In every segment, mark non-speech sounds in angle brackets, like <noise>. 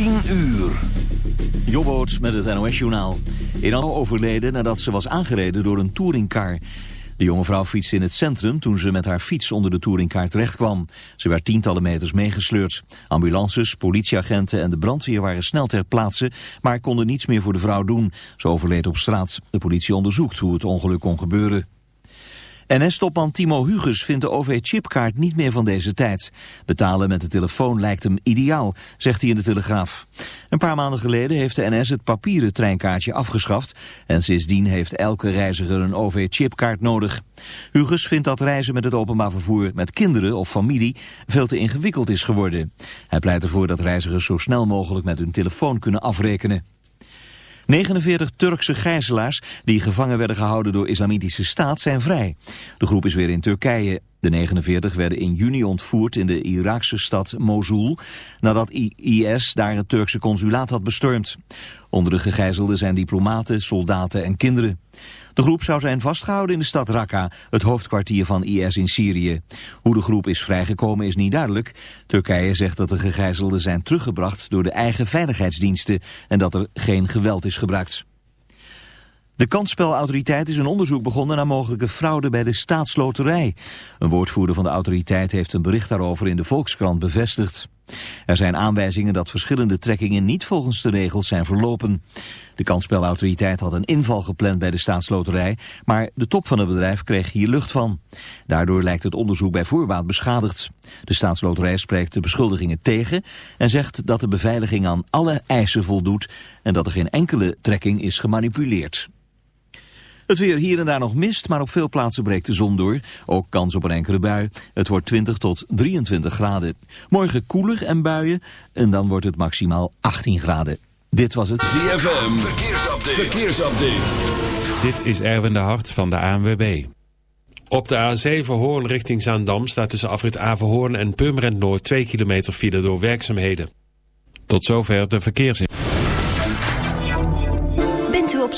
10 uur. Jobboot met het NOS-journaal. In al overleden nadat ze was aangereden door een touringcar. De jonge vrouw fietste in het centrum toen ze met haar fiets onder de touringcar terechtkwam. Ze werd tientallen meters meegesleurd. Ambulances, politieagenten en de brandweer waren snel ter plaatse... maar konden niets meer voor de vrouw doen. Ze overleed op straat. De politie onderzoekt hoe het ongeluk kon gebeuren. NS-topman Timo Huges vindt de OV-chipkaart niet meer van deze tijd. Betalen met de telefoon lijkt hem ideaal, zegt hij in de Telegraaf. Een paar maanden geleden heeft de NS het papieren treinkaartje afgeschaft... en sindsdien heeft elke reiziger een OV-chipkaart nodig. Huges vindt dat reizen met het openbaar vervoer met kinderen of familie veel te ingewikkeld is geworden. Hij pleit ervoor dat reizigers zo snel mogelijk met hun telefoon kunnen afrekenen. 49 Turkse gijzelaars die gevangen werden gehouden door islamitische staat zijn vrij. De groep is weer in Turkije. De 49 werden in juni ontvoerd in de Iraakse stad Mosul nadat IS daar het Turkse consulaat had bestormd. Onder de gegijzelden zijn diplomaten, soldaten en kinderen. De groep zou zijn vastgehouden in de stad Raqqa, het hoofdkwartier van IS in Syrië. Hoe de groep is vrijgekomen is niet duidelijk. Turkije zegt dat de gegijzelden zijn teruggebracht door de eigen veiligheidsdiensten en dat er geen geweld is gebruikt. De kansspelautoriteit is een onderzoek begonnen naar mogelijke fraude bij de staatsloterij. Een woordvoerder van de autoriteit heeft een bericht daarover in de Volkskrant bevestigd. Er zijn aanwijzingen dat verschillende trekkingen niet volgens de regels zijn verlopen. De kansspelautoriteit had een inval gepland bij de staatsloterij, maar de top van het bedrijf kreeg hier lucht van. Daardoor lijkt het onderzoek bij voorbaat beschadigd. De staatsloterij spreekt de beschuldigingen tegen en zegt dat de beveiliging aan alle eisen voldoet en dat er geen enkele trekking is gemanipuleerd. Het weer hier en daar nog mist, maar op veel plaatsen breekt de zon door. Ook kans op een enkele bui. Het wordt 20 tot 23 graden. Morgen koeler en buien en dan wordt het maximaal 18 graden. Dit was het ZFM. Verkeersupdate. Verkeersupdate. Dit is Erwin de Hart van de ANWB. Op de A7 Hoorn richting Zaandam staat tussen afrit Averhoorn en Purmerend Noord 2 kilometer file door werkzaamheden. Tot zover de verkeersin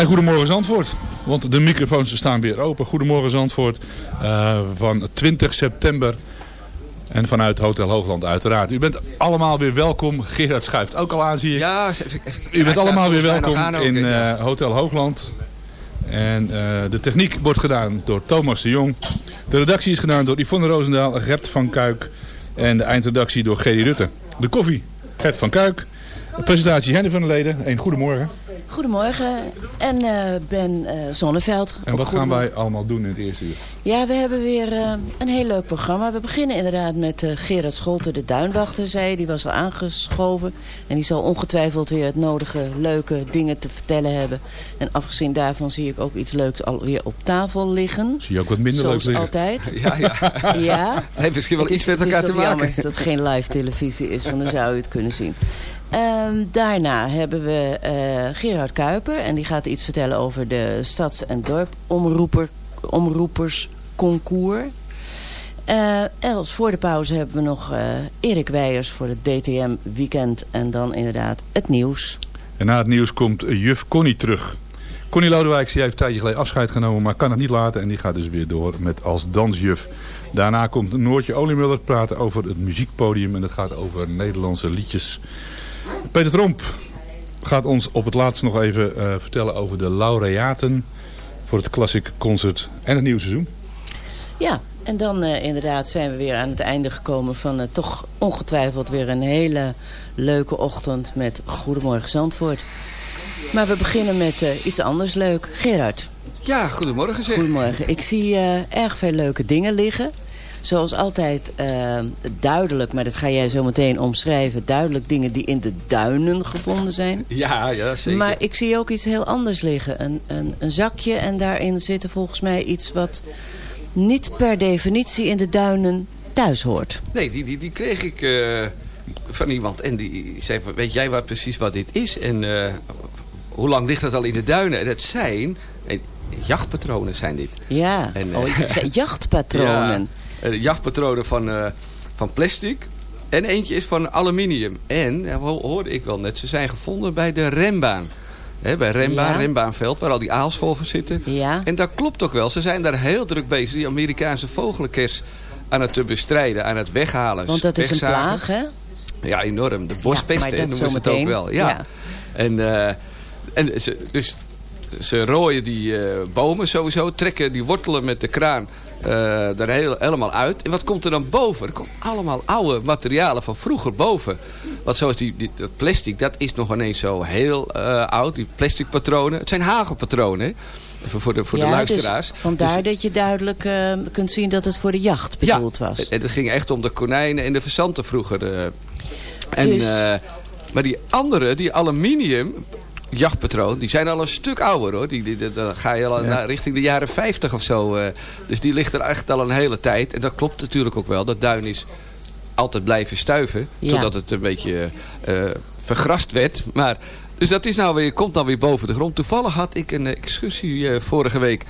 En goedemorgen Zandvoort, want de microfoons staan weer open. Goedemorgen Zandvoort uh, van 20 september en vanuit Hotel Hoogland uiteraard. U bent allemaal weer welkom. Gerard schuift ook al aan zie ik. Ja, even, even, U bent allemaal weer welkom in uh, Hotel Hoogland. En uh, de techniek wordt gedaan door Thomas de Jong. De redactie is gedaan door Yvonne Roosendaal, Gert van Kuik en de eindredactie door Gerry Rutte. De koffie, Gert van Kuik. De presentatie Henny van der Leden. Een goedemorgen. Goedemorgen. En uh, Ben uh, Zonneveld. En wat gaan wij allemaal doen in het eerste uur? Ja, we hebben weer uh, een heel leuk programma. We beginnen inderdaad met Gerard Scholten, de duinwachter, zei Die was al aangeschoven. En die zal ongetwijfeld weer het nodige leuke dingen te vertellen hebben. En afgezien daarvan zie ik ook iets leuks alweer op tafel liggen. Zie je ook wat minder Zoals leuk liggen? altijd. <laughs> Ja, ja. <laughs> ja. Heeft misschien wel iets met elkaar te maken. jammer dat het geen live televisie is, want dan zou u het kunnen zien. Um, daarna hebben we uh, Gerard Kuiper. En die gaat iets vertellen over de stads- en dorpomroeper, omroepersconcours. Uh, en als voor de pauze hebben we nog uh, Erik Weijers voor het DTM weekend. En dan inderdaad het nieuws. En na het nieuws komt juf Connie terug. Connie Lodewijk die heeft een tijdje geleden afscheid genomen, maar kan het niet laten. En die gaat dus weer door met als dansjuf. Daarna komt Noortje Oliemuller praten over het muziekpodium. En dat gaat over Nederlandse liedjes. Peter Tromp gaat ons op het laatst nog even uh, vertellen over de laureaten voor het Classic Concert en het nieuwe seizoen. Ja, en dan uh, inderdaad zijn we weer aan het einde gekomen van uh, toch ongetwijfeld weer een hele leuke ochtend met Goedemorgen Zandvoort. Maar we beginnen met iets anders leuk. Gerard. Ja, goedemorgen zeg. Goedemorgen. Ik zie erg veel leuke dingen liggen zoals altijd uh, duidelijk, maar dat ga jij zo meteen omschrijven, duidelijk dingen die in de duinen gevonden zijn. <laughs> Ja, ja, zeker. Maar ik zie ook iets heel anders liggen. Een, een, een zakje en daarin zit er volgens mij iets wat niet per definitie in de duinen thuis hoort. Nee, die, die, die kreeg ik uh, van iemand en die zei, weet jij wat precies wat dit is? En uh, hoe lang ligt dat al in de duinen? En het zijn... Jachtpatronen zijn dit. Ja, en, oh, <laughs> jachtpatronen. Uh, jachtpatronen van, uh, van plastic. En eentje is van aluminium. En, hoorde ik wel net, ze zijn gevonden bij de rembaan. He, bij Rembaan, Ja. Rembaanveld, waar al die aalscholven zitten. Ja. En dat klopt ook wel. Ze zijn daar heel druk bezig, die Amerikaanse vogelenkers aan het te bestrijden, aan het weghalen. Want dat is een plaag, hè? Ja, enorm. De bospest, Ja, noemen ze het ook wel. Ja. Ja. En, eh, en ze, dus ze rooien die eh, bomen sowieso, trekken die wortelen met de kraan eh, er heel, helemaal uit. En wat komt er dan boven? Er komt allemaal oude materialen van vroeger boven. Want zoals die, die, dat plastic, dat is nog ineens zo heel eh, oud. Die plastic patronen. Het zijn hagelpatronen, hè? Voor, de, voor ja, de luisteraars. Dus vandaar Dus- dat je duidelijk eh, kunt zien dat het voor de jacht bedoeld was. en het ging echt om de konijnen en de verzanten vroeger. eh. en, Dus- eh, maar die andere, die aluminium jachtpatroon, die zijn al een stuk ouder hoor. Die, die, die- dan ga je al Ja. naar, richting de jaren 50 of zo. eh. dus die ligt er echt al een hele tijd. En dat klopt natuurlijk ook wel. Dat duin is altijd blijven stuiven. Ja. Totdat het een beetje eh, vergrast werd. Maar, dus dat is nou weer, komt nou weer boven de grond. Toevallig had ik een excursie vorige week.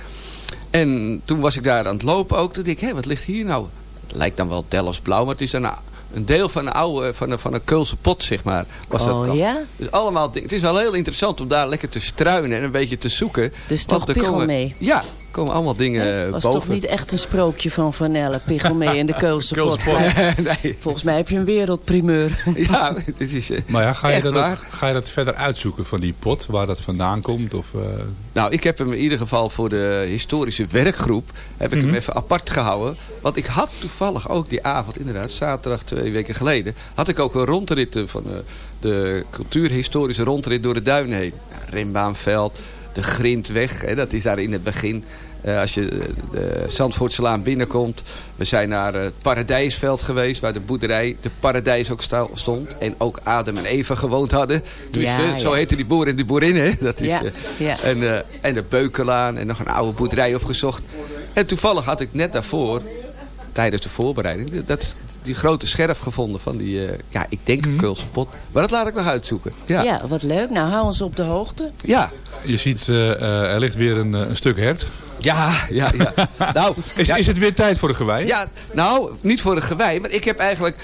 En toen was ik daar aan het lopen ook. Toen dacht ik, hé, wat ligt hier nou? Het lijkt dan wel Delfts blauw, maar het is een, een deel van een oude, van een, van een Keulse pot, zeg maar. Was dat Oh, dan. ja? Dus allemaal. Het is wel heel interessant om daar lekker te struinen en een beetje te zoeken. Dus toch piggel komen, mee? Ja, komen allemaal dingen was boven. toch niet echt een sprookje van Van Elle, mee in de Keulse <laughs> pot. <laughs> nee. Volgens mij heb je een wereldprimeur. <laughs> Ja, dit is... eh, Maar ja, ga je, Echt dat ook- ga je dat verder uitzoeken van die pot, waar dat vandaan komt? Of, eh, Nou, ik heb hem in ieder geval voor de historische werkgroep... heb ik Mhm. hem even apart gehouden. Want ik had toevallig ook die avond, inderdaad, zaterdag twee weken geleden... had ik ook een rondrit eh, van eh, de cultuurhistorische rondrit door de duinen heen. Ja, Rimbaanveld, de Grindweg, hè, dat is daar in het begin... Eh, als je eh, de Zandvoortselaan binnenkomt. We zijn naar het Paradijsveld geweest. Waar de boerderij, de Paradijs ook stond. En ook Adam en Eva gewoond hadden. Dus Ja, zo heette die boer en die boerin. Hè? Dat is, Ja, eh. En, en de Beukelaan. En nog een oude boerderij opgezocht. En toevallig had ik net daarvoor. Tijdens de voorbereiding. Dat, die grote scherf gevonden van die. eh, ja, ik denk een Keulse pot. Maar dat laat ik nog uitzoeken. Ja. Ja. wat leuk. Nou, hou ons op de hoogte. Ja. je ziet, eh, eh, er ligt weer een, een stuk hert. Ja, ja, ja. <laughs> nou, Is, ja, is het weer tijd voor de gewei? Ja, nou, niet voor een gewei, maar ik heb eigenlijk,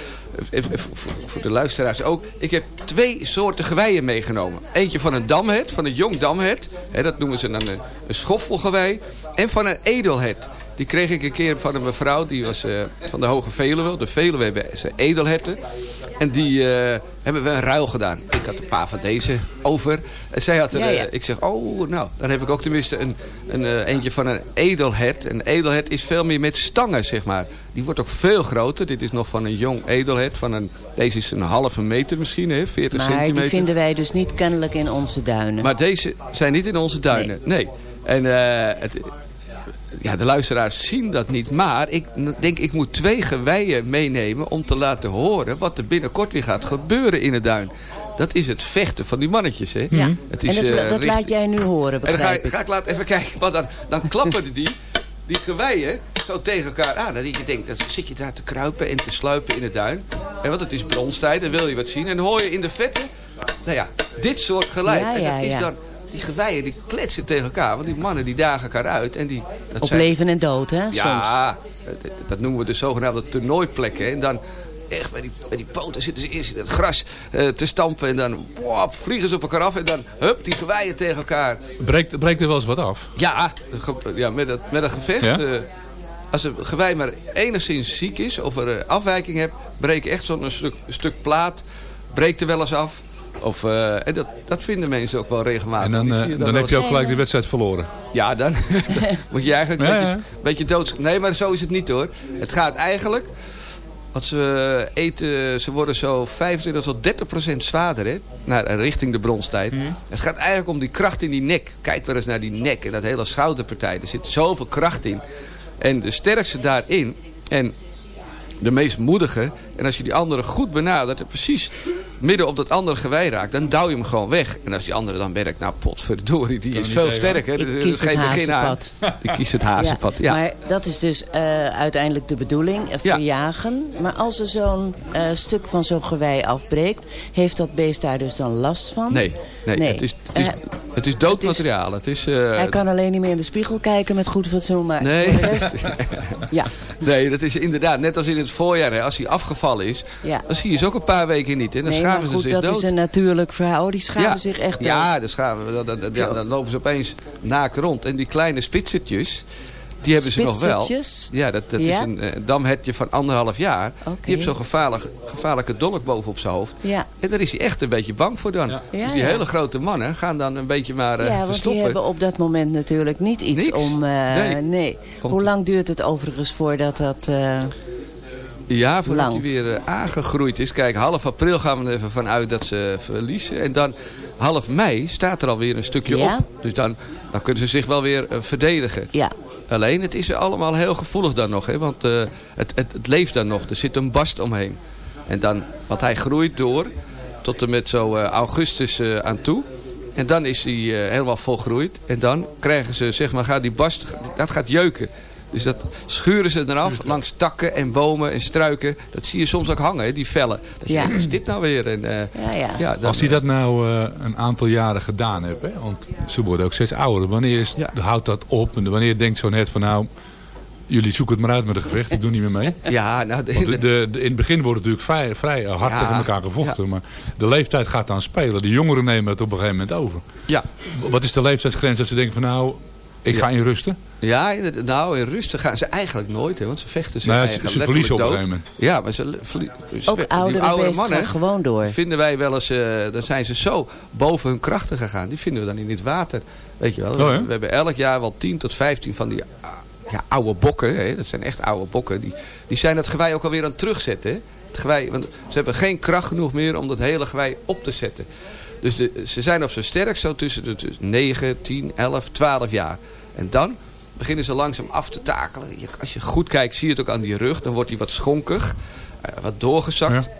voor de luisteraars ook, ik heb twee soorten geweien meegenomen. Eentje van een damhet, van een jong damhet, hè, dat noemen ze dan een, een schoffelgewei, en van een edelhet. Die kreeg ik een keer van een mevrouw, die was eh, van de Hoge Veluwe. De Veluwe hebben ze edelherten. En die eh, hebben we een ruil gedaan. Ik had een paar van deze over. En zij had er, Ja, ja. eh, ik zeg, oh, nou, dan heb ik ook tenminste een, een eentje van een edelhert. Een edelhert is veel meer met stangen, zeg maar. Die wordt ook veel groter. Dit is nog van een jong edelhert. Van een, deze is een halve meter misschien, hè, 40 Maar centimeter. die vinden wij dus niet kennelijk in onze duinen. Maar deze zijn niet in onze duinen. Nee. En eh, het, ja, de luisteraars zien dat niet. Maar ik denk, ik moet twee geweien meenemen om te laten horen wat er binnenkort weer gaat gebeuren in de duin. Dat is het vechten van die mannetjes. Hè? Ja. Het en is, dat, eh, dat richt- laat jij nu horen, En dan ga, begrijp ik- ga ik laten even kijken. Want dan, dan klappen die, die geweien zo tegen elkaar aan. Dat je denkt, dan zit je daar te kruipen en te sluipen in de duin. En want het is bronstijd, dan wil je wat zien. En dan hoor je in de vette, nou ja, dit soort geluid. Ja, en ja, dat is ja. dan, die geweien die kletsen tegen elkaar. Want die mannen die dagen elkaar uit. En die, dat Op zijn- leven en dood, hè, soms. Ja, dat, dat noemen we de zogenaamde toernooiplekken. En dan echt bij die, bij die poten zitten ze eerst in het gras eh, te stampen. En dan wop, vliegen ze op elkaar af. En dan hup, die geweien tegen elkaar. Breekt, breekt er wel eens wat af? Ja, ja met, het, met een gevecht. Ja? eh, als een gewei maar enigszins ziek is of er eh, afwijking hebt, breekt echt zo'n stuk, stuk plaat, breekt er wel eens af. Of, eh, en dat, dat vinden mensen ook wel regelmatig. En dan, eh, je dan heb je ook gelijk de wedstrijd verloren. Ja, dan <laughs> <laughs> moet je eigenlijk Ja, een beetje, ja. beetje dood... Nee, maar zo is het niet hoor. Het gaat eigenlijk... Want ze eten, ze worden zo 25 tot 30 procent zwaarder, hè? Naar, richting de bronstijd. Mhm. Het gaat eigenlijk om die kracht in die nek. Kijk wel eens naar die nek en dat hele schouderpartij. Er zit zoveel kracht in. En de sterkste daarin, en de meest moedige. En als je die andere goed benadert en precies midden op dat andere gewei raakt, dan douw je hem gewoon weg. En als die andere dan werkt, nou potverdorie, die is veel sterker. Ik is kies het geen begin aan. hazenpad. <laughs> Ik kies het hazenpad, ja. Maar dat is dus eh, uiteindelijk de bedoeling, eh, Ja. verjagen. Maar als er zo'n eh, stuk van zo'n gewei afbreekt, heeft dat beest daar dus dan last van? Nee, nee, Nee. Het, is, het, is, het is dood materiaal. Het is, eh, Hij kan alleen niet meer in de spiegel kijken met goed fatsoen, maar Nee. rest... <laughs> ja, Nee, dat is inderdaad net als in het voorjaar. Hè, als hij afgevallen is, ja. dan zie je ze ook een paar weken niet. En dan nee, maar goed, ze zich dat dood. is een natuurlijk verhaal. Die schaven ja. zich echt dood. Ja, dan, schaven, dan, dan, dan, ja, dan lopen ze opeens naakt rond. En die kleine spitsertjes, die hebben ze nog wel. Spitsertjes? Ja, dat, dat Ja? is een damhertje van anderhalf jaar. Die heeft zo'n gevaarlijk, gevaarlijke dolk boven op zijn hoofd. Ja. En daar is hij echt een beetje bang voor dan. Ja. Dus die ja. hele grote mannen gaan dan een beetje maar eh, ja, want die hebben op dat moment natuurlijk niet iets Niks. om... eh, Nee. nee. Hoe lang duurt het overigens voordat dat... eh, Ja, voordat Lang. hij weer eh, aangegroeid is. Kijk, half april gaan we er even vanuit dat ze verliezen. En dan half mei staat er alweer een stukje Ja? op. Dus dan, dan kunnen ze zich wel weer eh, verdedigen. ja, Alleen, het is allemaal heel gevoelig dan nog. Hè? Want eh, het, het, het leeft dan nog. Er zit een bast omheen. En dan, want hij groeit door tot en met zo augustus aan toe. En dan is hij helemaal volgroeid. En dan krijgen ze, zeg maar, gaat die bast, dat gaat jeuken. Dus dat schuren ze eraf langs takken en bomen en struiken. Dat zie je soms ook hangen, hè, die vellen. Dat Ja. is dit nou weer? En, eh, ja, ja. dan, Als hij dat nou eh, een aantal jaren gedaan heeft, hè, want ze worden ook steeds ouder. Wanneer is, Ja. houdt dat op? En wanneer denkt zo'n net van nou, jullie zoeken het maar uit met een gevecht, ik doe niet meer mee. <laughs> Ja, nou, de- Want de, de, de- in het begin wordt het natuurlijk vrij, vrij hard Ja. tegen elkaar gevochten. Maar de leeftijd gaat dan spelen. De jongeren nemen het op een gegeven moment over. ja. Wat is de leeftijdsgrens dat ze denken van nou, ik Ja. ga in rusten? Ja, nou, in rusten gaan ze eigenlijk nooit, hè, want ze vechten zich Nou, ze- eigenlijk ze verliezen op een gegeven. Ja, maar ze le- verlie- ze- Ook die oudere oudere beesten mannen gewoon door. vinden wij wel eens, eh, dan zijn ze zo boven hun krachten gegaan. Die vinden we dan in het water. Weet je wel, Oh, we hebben elk jaar wel 10 tot 15 van die ah, ja, oude bokken. Hè, dat zijn echt oude bokken. Die, die zijn het gewei ook alweer aan het terugzetten. Hè. Het gewei, want ze hebben geen kracht genoeg meer om dat hele gewei op te zetten. Dus de, ze zijn op zijn sterk zo tussen de tussen 9, 10, 11, 12 jaar. En dan beginnen ze langzaam af te takelen. Je- als je goed kijkt zie je het ook aan die rug. Dan wordt hij wat schonkig. eh, wat doorgezakt. Ja.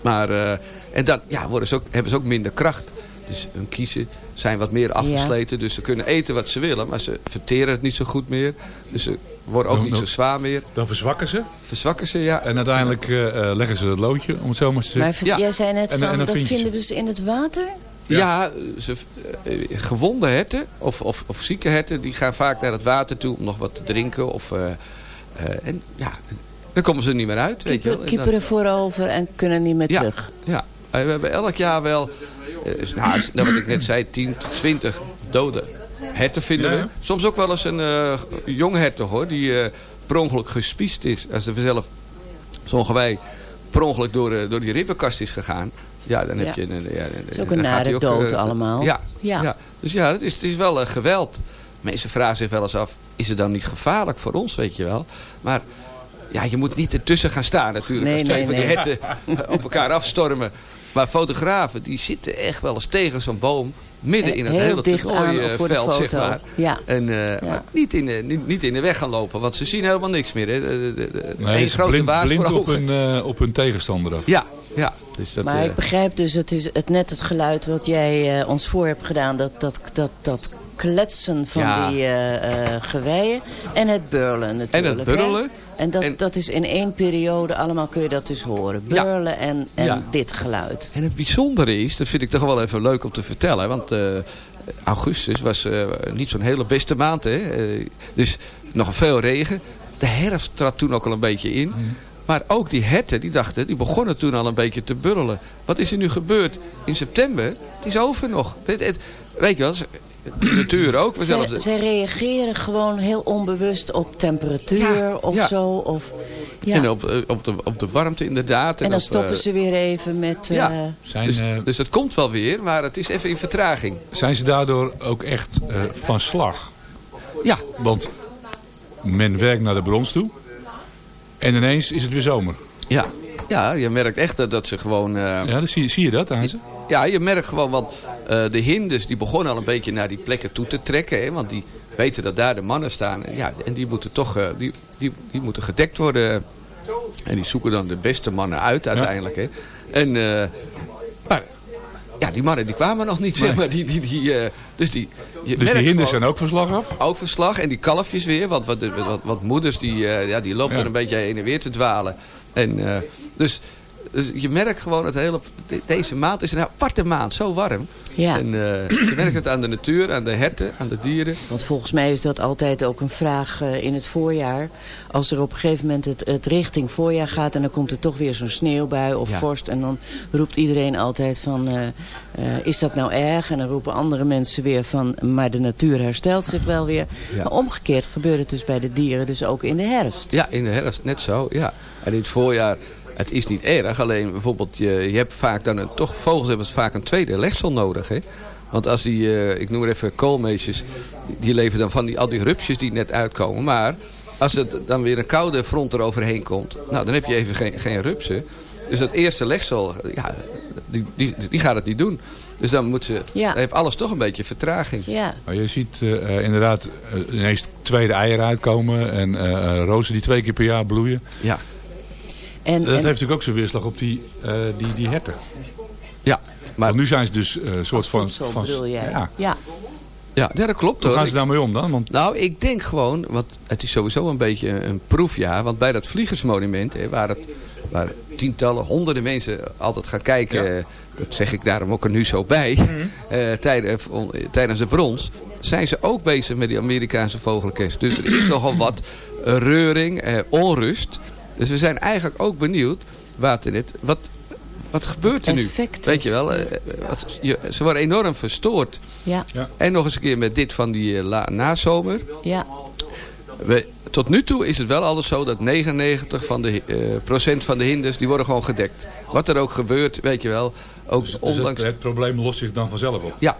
Maar, eh, en dan ja, worden ze ook, hebben ze ook minder kracht. Dus hun kiezen zijn wat meer afgesleten. Dus ze kunnen eten wat ze willen. Maar ze verteren het niet zo goed meer. Dus ze worden ook niet zo zwaar meer. Dan verzwakken ze. Verzwakken ze, ja. En uiteindelijk eh, eh, leggen ze het loodje, om het zo maar te Maar zeggen. ver- Ja. jij zei net En- van, en dan dat vinden we ze in het water? Ja, ze, eh, gewonde herten of, of, of zieke herten... die gaan vaak naar het water toe om nog wat te drinken. Of, eh, eh, en ja, dan komen ze er niet meer uit. weet je wel. En dan- Kieperen voorover en kunnen niet meer ja, terug. Ja, we hebben elk jaar wel, eh, nou, nou, wat ik net zei, 10 tot 20 dode herten vinden Ja, we. ja. Soms ook wel eens een eh jong herten hoor, die eh per ongeluk gespiest is. Als er vanzelf zo'n gewei per ongeluk door, eh, door die ribbenkast is gegaan. Ja, dan heb Ja. je... Een, ja, dan- is ook een gaat nare ook, dood allemaal. Ja, Ja. ja. dus ja, het is, het is wel geweld. Mensen vragen zich wel eens af, is het dan niet gevaarlijk voor ons, weet je wel? Maar ja, je moet niet ertussen gaan staan natuurlijk. Nee, als twee nee, van die herten <laughs> op elkaar afstormen. Maar fotografen, die zitten echt wel eens tegen zo'n boom. Midden in het Heel hele dicht de foto. zeg maar. Ja. En eh, maar niet, in de, niet, niet in de weg gaan lopen, want ze zien helemaal niks meer. Hè. De, de, de, Nee, ze grote blind, blind voor op, hun, eh, op hun tegenstander af. Ja, ja. Dus dat, Maar eh, ik begrijp dus, het is het, net het geluid wat jij eh, ons voor hebt gedaan. Dat, dat, dat, dat kletsen van Ja. die eh eh geweien. En het burlen natuurlijk. hè? burlen. En dat, En- dat is in één periode, allemaal kun je dat dus horen. Ja. Burlen en, en Ja. dit geluid. En het bijzondere is, dat vind ik toch wel even leuk om te vertellen. Want eh, augustus was eh, niet zo'n hele beste maand. Hè? Eh, dus nog veel regen. De herfst trad toen ook al een beetje in. Maar ook die herten, die dachten, die begonnen toen al een beetje te burrelen. Wat is er nu gebeurd in september? Het is over nog. Dit, het, weet je wel, de natuur ook. Zij, zij reageren gewoon heel onbewust op temperatuur Ja, of ja. zo. Of, ja. En op, eh, op, de, op de warmte inderdaad. En dan op, stoppen eh, ze weer even met... Ja. eh, Zijn, Dus, dus het komt wel weer, maar het is even in vertraging. zijn ze daardoor ook echt eh, van slag? Ja, Want men werkt naar de brons toe. En ineens is het weer zomer. ja. ja je merkt echt dat, dat ze gewoon... eh, Ja, dan zie, zie je dat aan ze? Ja, je merkt gewoon, want eh, de hinders die begonnen al een beetje naar die plekken toe te trekken. Hè, want die weten dat daar de mannen staan. En, ja, en die moeten toch eh, die, die, die moeten gedekt worden. En die zoeken dan de beste mannen uit uiteindelijk. Hè. En, eh, maar ja, die mannen die kwamen nog niet, zeg maar. Die, die, die, eh, dus die, je Dus die hinders zijn ook van slag af? ook verslag. En die kalfjes weer. Want wat, wat, wat moeders die, eh, ja, die lopen Ja. er een beetje heen en weer te dwalen. En, eh, dus, dus je merkt gewoon het hele... de- Deze maand is een aparte maand. Zo warm. ja. En eh, je merkt het aan de natuur, aan de herten, aan de dieren. Want volgens mij is dat altijd ook een vraag eh, in het voorjaar. Als er op een gegeven moment het, het richting voorjaar gaat... en dan komt er toch weer zo'n sneeuwbui of Ja. vorst... en dan roept iedereen altijd van... eh, is dat nou erg? En dan roepen andere mensen weer van... maar de natuur herstelt zich wel weer. Ja. Maar omgekeerd gebeurt het dus bij de dieren... dus ook in de herfst. Ja, in de herfst net zo. Ja. En in het voorjaar, het is niet erg. Alleen bijvoorbeeld, je, je hebt vaak dan een, toch, vogels hebben vaak een tweede legsel nodig. Hè? Want als die, eh, ik noem maar even koolmeesjes, die leven dan van die, al die rupsjes die net uitkomen. Maar als er dan weer een koude front eroverheen komt, nou dan heb je even geen, geen rupsen. Dus dat eerste legsel, ja, die, die, die gaat het niet doen. Dus dan moet ze, Ja. dan heeft alles toch een beetje vertraging. Ja, Maar je ziet eh, eh, inderdaad ineens tweede eieren uitkomen. En rozen die twee keer per jaar bloeien. Ja, en, Dat en- heeft natuurlijk ook zijn weerslag op die, eh, die, die herten. ja. Maar Want nu zijn ze dus eh, een soort van... zo van bedoel jij. Ja. Ja. ja, ja, dat klopt Hoe gaan ze daarmee om dan? Want Nou, ik denk gewoon, want het is sowieso een beetje een proefjaar. Want bij dat vliegersmonument, hè, waar, het, waar tientallen, honderden mensen altijd gaan kijken. eh, Dat zeg ik daarom ook er nu zo bij. <laughs> eh, tijdens, tijdens de brons. Zijn ze ook bezig met die Amerikaanse vogelkest. Dus er is nogal wat eh, reuring, eh, onrust. Dus we zijn eigenlijk ook benieuwd, Waternet, wat, wat gebeurt er nu? Weet je wel, eh, wat, je, ze worden enorm verstoord. Ja, En nog eens een keer met dit van die eh, la- nazomer. ja. We, tot nu toe is het wel altijd zo dat 99 van de, eh, procent van de hinders, die worden gewoon gedekt. Wat er ook gebeurt, weet je wel. Ook dus het, ondanks... het probleem lost zich dan vanzelf op. Ja,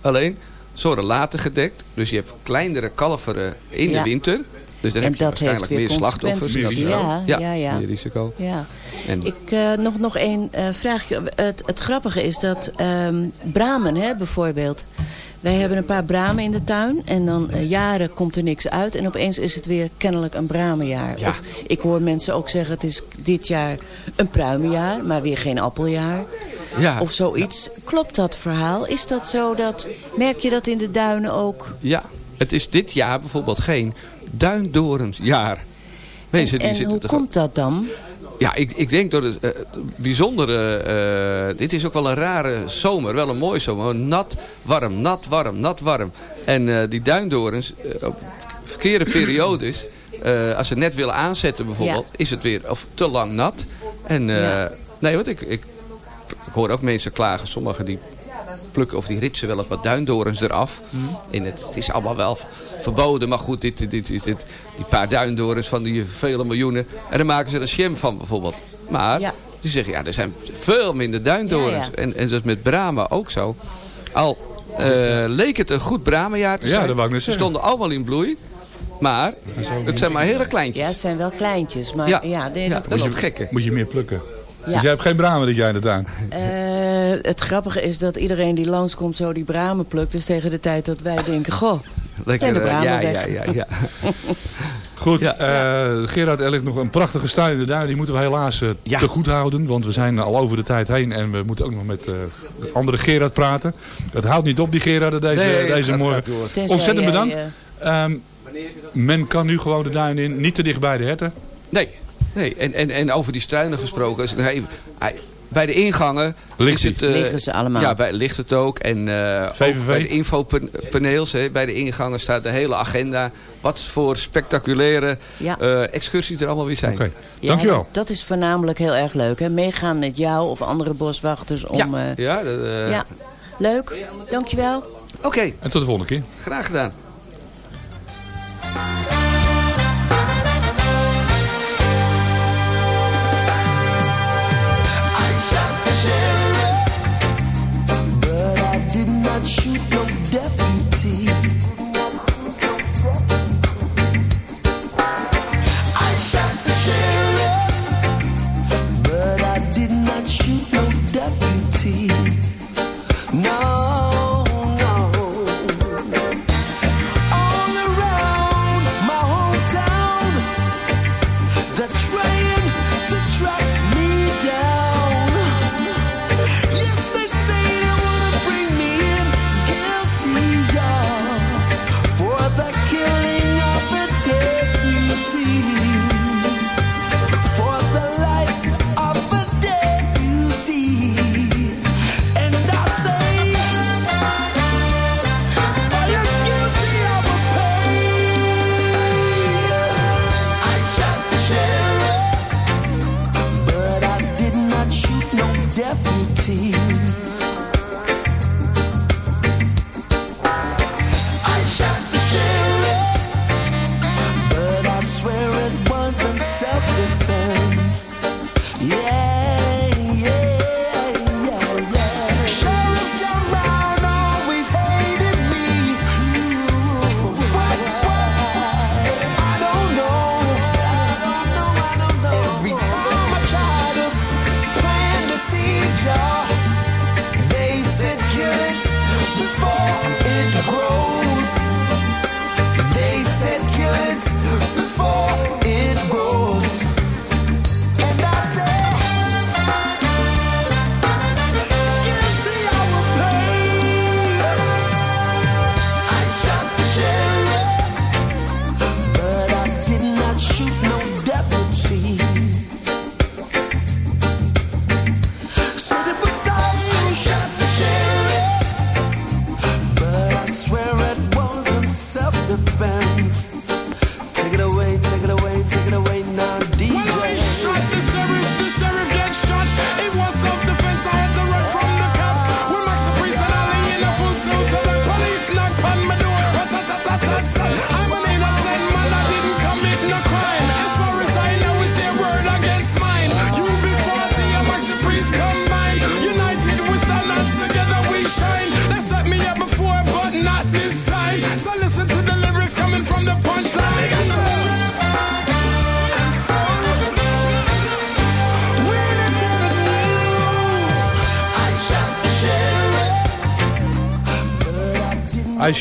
alleen, ze worden later gedekt. Dus je hebt kleinere kalveren in Ja. de winter. Dus dan En heb je dat heeft waarschijnlijk weer meer slachtoffers. consequenties. misschien wel. Ja, ja, ja. meer risico. ja. En, Ik, eh, nog, nog één eh, vraagje. Het, het grappige is dat ehm, bramen hè, bijvoorbeeld. Wij hebben een paar bramen in de tuin. En dan eh, jaren komt er niks uit. En opeens is het weer kennelijk een bramenjaar. Ja. Of ik hoor mensen ook zeggen het is dit jaar een pruimenjaar. Maar weer geen appeljaar. ja, Of zoiets. Klopt dat verhaal? Is dat zo dat... Merk je dat in de duinen ook? ja, het is dit jaar bijvoorbeeld geen duindorensjaar. Mensen en die zitten hoe te komt dat dan? Ja, ik, ik denk door het eh, bijzondere... eh, dit is ook wel een rare zomer. Wel een mooie zomer. Nat, warm, nat, warm, nat, warm. En eh, die duindorens, op verkeerde periodes... als ze net willen aanzetten bijvoorbeeld... is het weer of te lang nat. En Ja. nee, want ik, ik, ik hoor ook mensen klagen. Sommigen die plukken of die ritsen wel eens wat duindorens eraf. En het, het is allemaal wel verboden. Maar goed, dit, dit, dit, dit- die paar duindorens van die vele miljoenen. En dan maken ze er een jam van bijvoorbeeld. Maar Ja. die zeggen, ja, er zijn veel minder duindorens. Ja, ja. En, en dat is met Brahma ook zo. Al eh, leek het een goed Brahmajaar te Ja, zijn. dat wou ik net Ze stonden allemaal in bloei. Maar het zijn maar hele kleintjes. Ja, het zijn wel kleintjes. Maar Ja. ja, nee, Ja, dat dat is het gekke. Moet je meer plukken. Ja. Dus jij hebt geen bramen dit jaar in de tuin. Eh, het grappige is dat iedereen die langskomt zo die bramen plukt. Dus tegen de tijd dat wij denken, goh, Lekker, zijn de eh, bramen ja, weg. ja, ja, ja. <laughs> Goed, Ja. eh, Gerard, er ligt nog een prachtige stuin in de duin. Die moeten we helaas eh, Ja. te goed houden. Want we zijn al over de tijd heen. En we moeten ook nog met eh, de andere Gerard praten. Dat houdt niet op, die Gerard, deze, Nee, deze gaat- morgen. Ontzettend jij, bedankt. eh, Ehm, men kan nu gewoon de duin in. Niet te dicht bij de herten. Nee, nee. En, en, en over die struinen gesproken. hij- bij de ingangen Ligt is het, eh, Liggen ze allemaal. Ja, bij, ligt het ook. En eh, ook VVV? bij de infopaneels, hè, bij de ingangen staat de hele agenda. Wat voor spectaculaire Ja. eh, excursies er allemaal weer zijn. Oké, ja, dankjewel. Dat, dat is voornamelijk heel erg leuk. Hè? Meegaan met jou of andere boswachters om... Ja, eh, ja, dat, ja, leuk. Dankjewel. oké. En tot de volgende keer. Graag gedaan.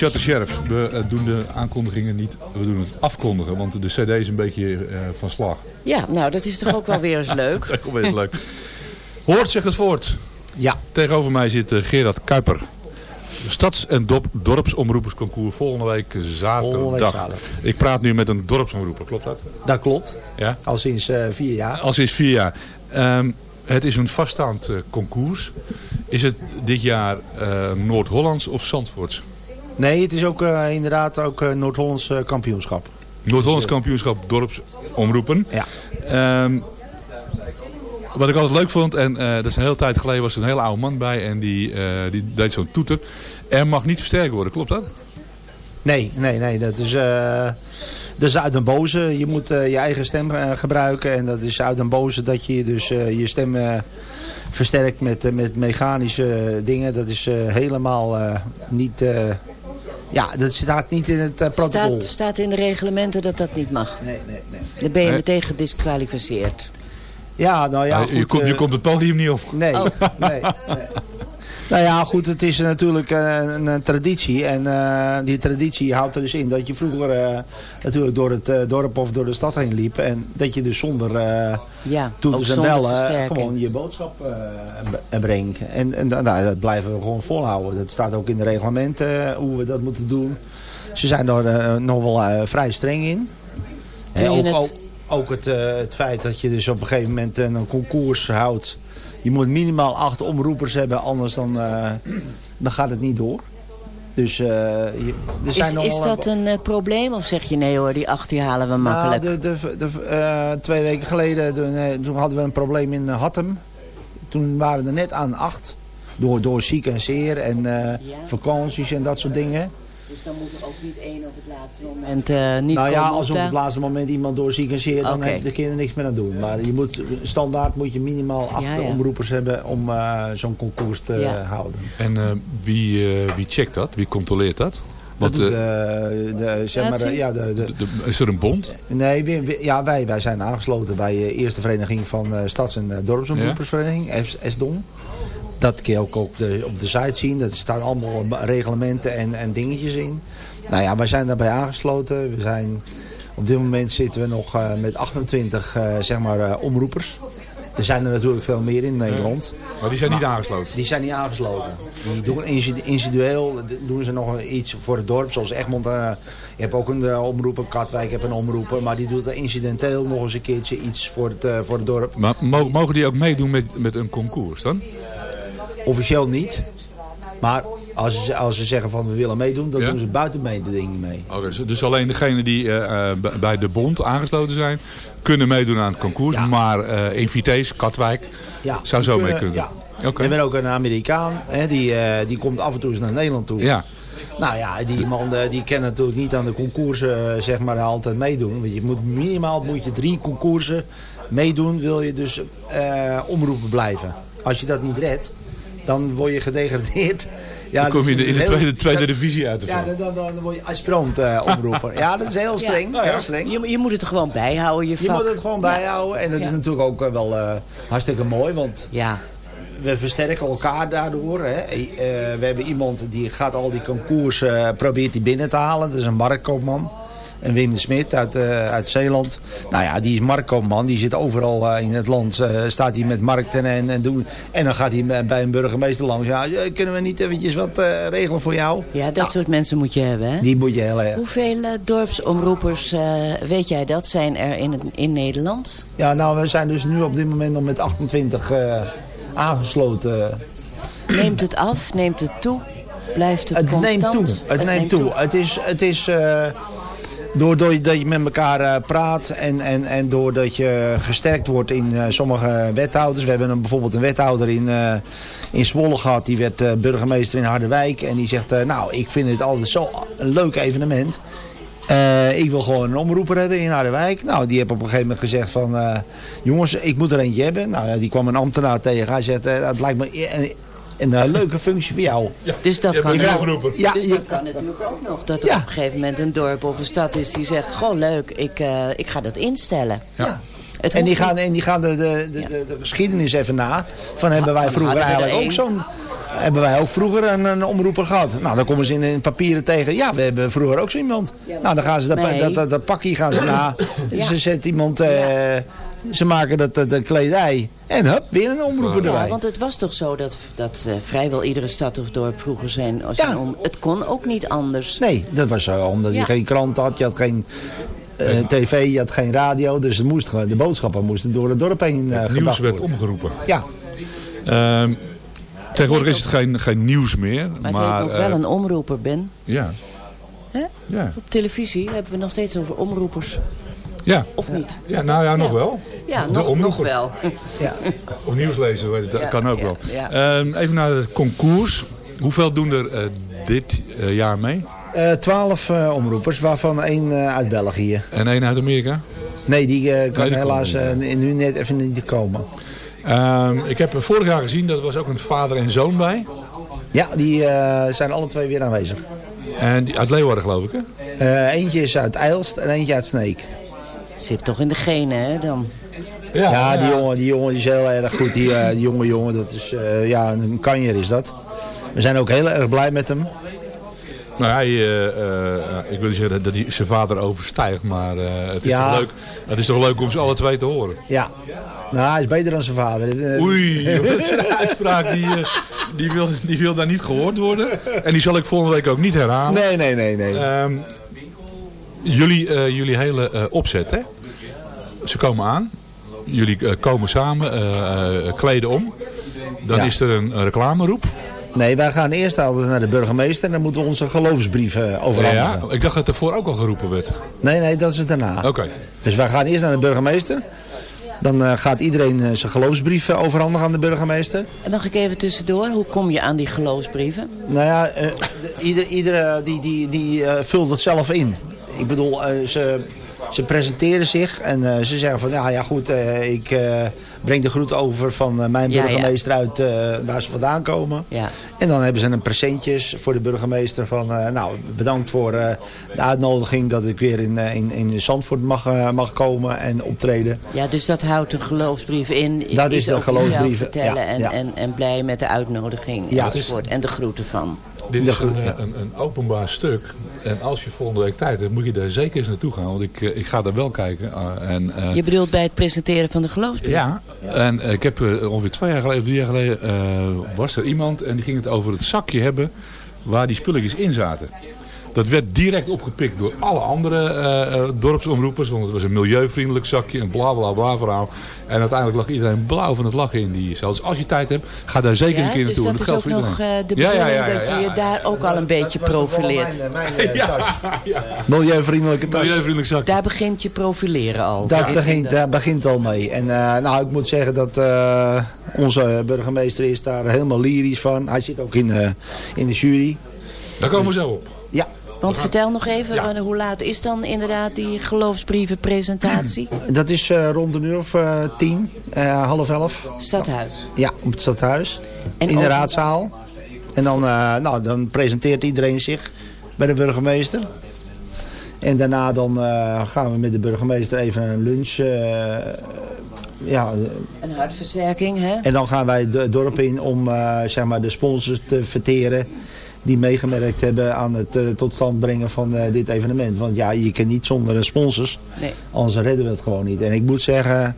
Shot the Sheriff. We eh, doen de aankondigingen niet. We doen het afkondigen. Want de cd is een beetje eh, van slag. Ja, nou, dat is toch ook wel weer eens <laughs> leuk. Dat komt best leuk. Hoort zich het voort. Ja. Tegenover mij zit eh, Gerard Kuiper. stads- en dorpsomroepersconcours volgende week zaterdag. Volgende week zaterdag. Ik praat nu met een dorpsomroeper, klopt dat? Dat klopt. Ja? Al sinds eh, vier jaar. Al sinds vier jaar. Ehm, het is een vaststaand eh, concours. Is het dit jaar eh, Noord-Hollands of Zandvoorts? Nee, het is ook eh, inderdaad ook eh, Noord-Hollands eh, kampioenschap. Noord-Hollands kampioenschap dorpsomroepen. Ja. Ehm, wat ik altijd leuk vond, en dat is een hele tijd geleden, was er een hele oude man bij en die, die deed zo'n toeter. Er mag niet versterkt worden, klopt dat? Nee, nee, nee. Dat is, dat is uit een boze. Je moet je eigen stem gebruiken. En dat is uit een boze dat je dus je stem versterkt met, met mechanische dingen. Dat is helemaal niet... ja, dat staat niet in het eh, protocol. Staat, staat in de reglementen dat dat niet mag. Nee, nee, nee. Dan ben je Nee. meteen gedisqualificeerd. Ja, nou ja, Ah, goed. je, komt, je eh, komt het podium niet op. Nee, Oh. nee, nee. <laughs> Nou ja, goed, het is natuurlijk eh, een, een traditie. En eh, die traditie houdt er dus in dat je vroeger eh, natuurlijk door het dorp of door de stad heen liep. En dat je dus zonder eh Ja, toeters en bellen gewoon je boodschap brengt. En, en nou, dat blijven we gewoon volhouden. Dat staat ook in de reglementen hoe we dat moeten doen. Ze zijn eh, nog wel vrij streng in. Ook, het- ook, ook het, het feit dat je dus op een gegeven moment een concours houdt. Je moet minimaal acht omroepers hebben, anders dan, eh, dan gaat het niet door. Dus eh, je, er zijn Is, is dat een eh, probleem of zeg je nee hoor, die acht die halen we makkelijk? nou, de, de, de, twee weken geleden toen, toen hadden we een probleem in Hattem. Toen waren er net aan acht. Door, door ziek en zeer en vakanties en dat soort dingen. Dus dan moet er ook niet één op het laatste moment eh, niet nou ja, als op het laatste moment iemand door ziek en zeer, dan Oké. heb de kinderen niks meer aan doen. Maar je moet, standaard moet je minimaal acht Ja, ja. omroepers hebben om eh, zo'n concours te Ja. houden. En eh, wie, eh, wie checkt dat? Wie controleert dat? Dat Want, doet, de, zeg maar, ja, de, de, de- de- is er een bond? Nee, we- we- ja, wij, wij zijn aangesloten bij de eerste vereniging van eh Stads- en Dorpsomroepersvereniging, S- SDOM. Dat kun je ook op de, op de site zien. Er staan allemaal reglementen en, en dingetjes in. Nou ja, wij zijn daarbij aangesloten. We zijn, op dit moment zitten we nog eh, met 28 eh, zeg maar, eh, omroepers. Er zijn er natuurlijk veel meer in Nederland. Maar die zijn niet aangesloten? Die zijn niet aangesloten. Die doen individueel doen ze nog iets voor het dorp. Zoals Egmond. je hebt ook een omroeper. Katwijk heeft een omroeper. Maar die doet incidenteel nog eens een keertje iets voor het, voor het dorp. Maar mo- mogen die ook meedoen met, met een concours dan? Officieel niet. Maar als ze, als ze zeggen van we willen meedoen. Dan Ja? doen ze buiten mee de dingen mee. Oké, dus- dus alleen degenen die eh, eh, bij de bond aangesloten zijn, kunnen meedoen aan het concours. Maar eh invitees, Katwijk, Ja, zou zo mee kunnen. Ja. We hebben ook een Amerikaan. Hè, die, die komt af en toe eens naar Nederland toe. Ja. Nou ja, die man die kan natuurlijk niet aan de concoursen zeg maar, altijd meedoen. Want je moet minimaal moet je drie concoursen meedoen. Wil je dus omroepen blijven. Als je dat niet redt, dan word je gedegradeerd. Ja, Dan kom je in de heel- tweede, tweede divisie uit. Ja, dan, dan, dan word je aspirant eh omroeper. Ja, dat is heel streng. Ja. Heel streng. Je, je moet het er gewoon bijhouden, je Je vak. moet het gewoon bijhouden. En dat Ja. is natuurlijk ook eh, wel eh, hartstikke mooi. Want Ja. we versterken elkaar daardoor. Hè. Eh, we hebben iemand die gaat al die concours probeert die binnen te halen. Dat is een marktkoopman. En Wim de Smit uit, eh, uit Zeeland. Nou ja, die is marktkoopman. Die zit overal eh, in het land. eh, staat hij met markten en, en doen. En dan gaat hij bij- een burgemeester langs. Ja, kunnen we niet eventjes wat eh, regelen voor jou? Ja, dat soort mensen moet je hebben, hè? Die moet je heel erg. Hoeveel dorpsomroepers, eh, weet jij dat, zijn er in, in Nederland? Ja, nou, we zijn dus nu op dit moment nog met 28 eh, aangesloten. Neemt het af? Neemt het toe? Blijft het, Het constant? neemt toe. Het, neemt toe. Het is, het is eh, doordat je met elkaar eh, praat en, en, en doordat je gesterkt wordt in eh, sommige wethouders. We hebben een, bijvoorbeeld een wethouder in, eh, in Zwolle gehad. Die werd burgemeester in Harderwijk. En die zegt, nou, ik vind het altijd zo een leuk evenement. Ik wil gewoon een omroeper hebben in Harderwijk. Nou, die heeft op een gegeven moment gezegd van... jongens, ik moet er eentje hebben. Nou, ja, die kwam een ambtenaar tegen. Hij zegt, eh, dat lijkt me een, een, eh, leuke functie voor jou. Dus dat, kan, Ja, ook- ja, dus dat kan natuurlijk ook nog. Dat er op een gegeven moment een dorp of een stad is die zegt... Goh, leuk, ik, eh, ik ga dat instellen. Ja. En die gaan, en die gaan de, de, de, de, de geschiedenis even na. Van hebben wij vroeger er eigenlijk ook zo'n... Hebben wij ook vroeger een, een omroeper gehad? Nou, dan komen ze in, in papieren tegen. Ja, we hebben vroeger ook zo iemand. nou, dan gaan ze dat, nee. dat, dat, dat pakje gaan ze na. Ze zet iemand... eh, Ze maken dat, dat, dat kledij. En hup, weer een omroeper Ja, erbij. want het was toch zo dat, dat eh, vrijwel iedere stad of dorp vroeger zijn... Als Ja. om, het kon ook niet anders. Nee, dat was zo. Omdat Ja. je geen krant had, je had geen eh, tv, je had geen radio. Dus het moest, gewoon- de boodschappen moesten door het dorp heen eh Het nieuws werd worden. omgeroepen. Ja, Ehm, tegenwoordig is het geen, geen nieuws meer. Maar Maar, het heet nog eh, wel een omroeper, Ben. Ja. Hè? Ja. Op televisie hebben we nog steeds over omroepers. Ja. Of niet? ja, nou ja, nog Ja. wel. Ja, De nog, wel. <laughs> ja. Of nieuws lezen, dat Ja, kan ook ja, wel. ja. Ehm, even naar het concours. Hoeveel doen er eh, dit eh, jaar mee? Eh, Twaalf eh, omroepers, waarvan één eh, uit België. En één uit Amerika? Nee, die eh, kan die helaas nu net even niet komen. Ehm, ik heb vorig jaar gezien, dat er was ook een vader en zoon bij. Ja, die eh, zijn alle twee weer aanwezig. En die, uit Leeuwarden geloof ik hè? Eh, eentje is uit Eilst en eentje uit Sneek. Zit toch in de genen, hè, dan. Ja, die, Jongen, die jongen die is heel erg goed. Die, eh, die jonge jongen, dat is, eh, ja, een kanjer is dat. We zijn ook heel erg blij met hem. Nou, hij, eh, eh, ik wil niet zeggen dat hij zijn vader overstijgt, maar eh, het, is Ja. toch leuk, het is toch leuk om ze alle twee te horen. Ja, nou, hij is beter dan zijn vader. Oei, dat is een uitspraak die, die, wil, die wil daar niet gehoord worden. En die zal ik volgende week ook niet herhalen. Nee, nee, nee. nee. Ehm, jullie, eh, jullie hele eh, opzet, hè? Ze komen aan. Jullie eh, komen samen, eh, eh, kleden om. Dan Ja. is er een, reclameroep. Nee, wij gaan eerst altijd naar de burgemeester en dan moeten we onze geloofsbrief eh, overhandigen. Ja, ik dacht dat er voor ook al geroepen werd. Nee, nee, dat is het daarna. Oké. Dus wij gaan eerst naar de burgemeester. Dan eh, gaat iedereen zijn geloofsbrief overhandigen aan de burgemeester. En mag ik even tussendoor, hoe kom je aan die geloofsbrieven? Nou ja, eh, de- ieder, iedere die, die, die eh, vult het zelf in. Ik bedoel, eh, ze, ze presenteren zich en eh, ze zeggen van, ja, ja goed, eh, ik breng de groet over van mijn burgemeester uit waar ze vandaan komen. Ja. En dan hebben ze een presentjes voor de burgemeester van, nou, bedankt voor de uitnodiging dat ik weer in, in, in Zandvoort mag, mag komen en optreden. Ja, dus dat houdt een geloofsbrief in. Dat is de geloofsbrieven, vertellen en. En, en blij met de uitnodiging Ja. enzovoort. En de groeten van. Dit is een, een, een openbaar stuk. En als je volgende week tijd hebt, moet je daar zeker eens naartoe gaan. Want ik, eh, ik ga daar wel kijken. eh, en, eh, Je bedoelt bij het presenteren van de geloofsbrief? ja, en ik heb ongeveer twee jaar geleden, drie jaar geleden, was er iemand en die ging het over het zakje hebben waar die spulletjes in zaten. Dat werd direct opgepikt door alle andere eh, eh, dorpsomroepers, want het was een milieuvriendelijk zakje, een bla bla bla verhaal. En uiteindelijk lag iedereen blauw van het lachen in die cel. Dus als je tijd hebt, ga daar zeker Ja, een keer dus naartoe. dat en is ook nog iedereen. eh, de Ja, bedoeling ja, ja, ja, dat je je daar ook al een beetje profileert. <laughs> Milieuvriendelijke tas. Milieuvriendelijk zakje. Daar begint je profileren al. Dat Ja. begint, daar begint al mee. En eh, nou, ik moet zeggen dat eh, onze burgemeester is daar helemaal lyrisch van. Hij zit ook in, in de jury. Daar komen we zo op. Want vertel nog even, wanneer- hoe laat is dan inderdaad die geloofsbrievenpresentatie? <clears throat> Dat is eh, rond een uur of eh, tien, eh, half elf. Stadhuis. Ja, op het stadhuis. En in de raadzaal. En dan, eh, nou, dan presenteert iedereen zich bij de burgemeester. En daarna dan, eh, gaan we met de burgemeester even een lunch. eh, ja, Een hartversterking, hè? En dan gaan wij het dorp in om eh, zeg maar de sponsors te verteren die meegemerkt hebben aan het eh, tot stand brengen van eh, dit evenement. Want ja, je kan niet zonder sponsors, Nee. anders redden we het gewoon niet. En ik moet zeggen,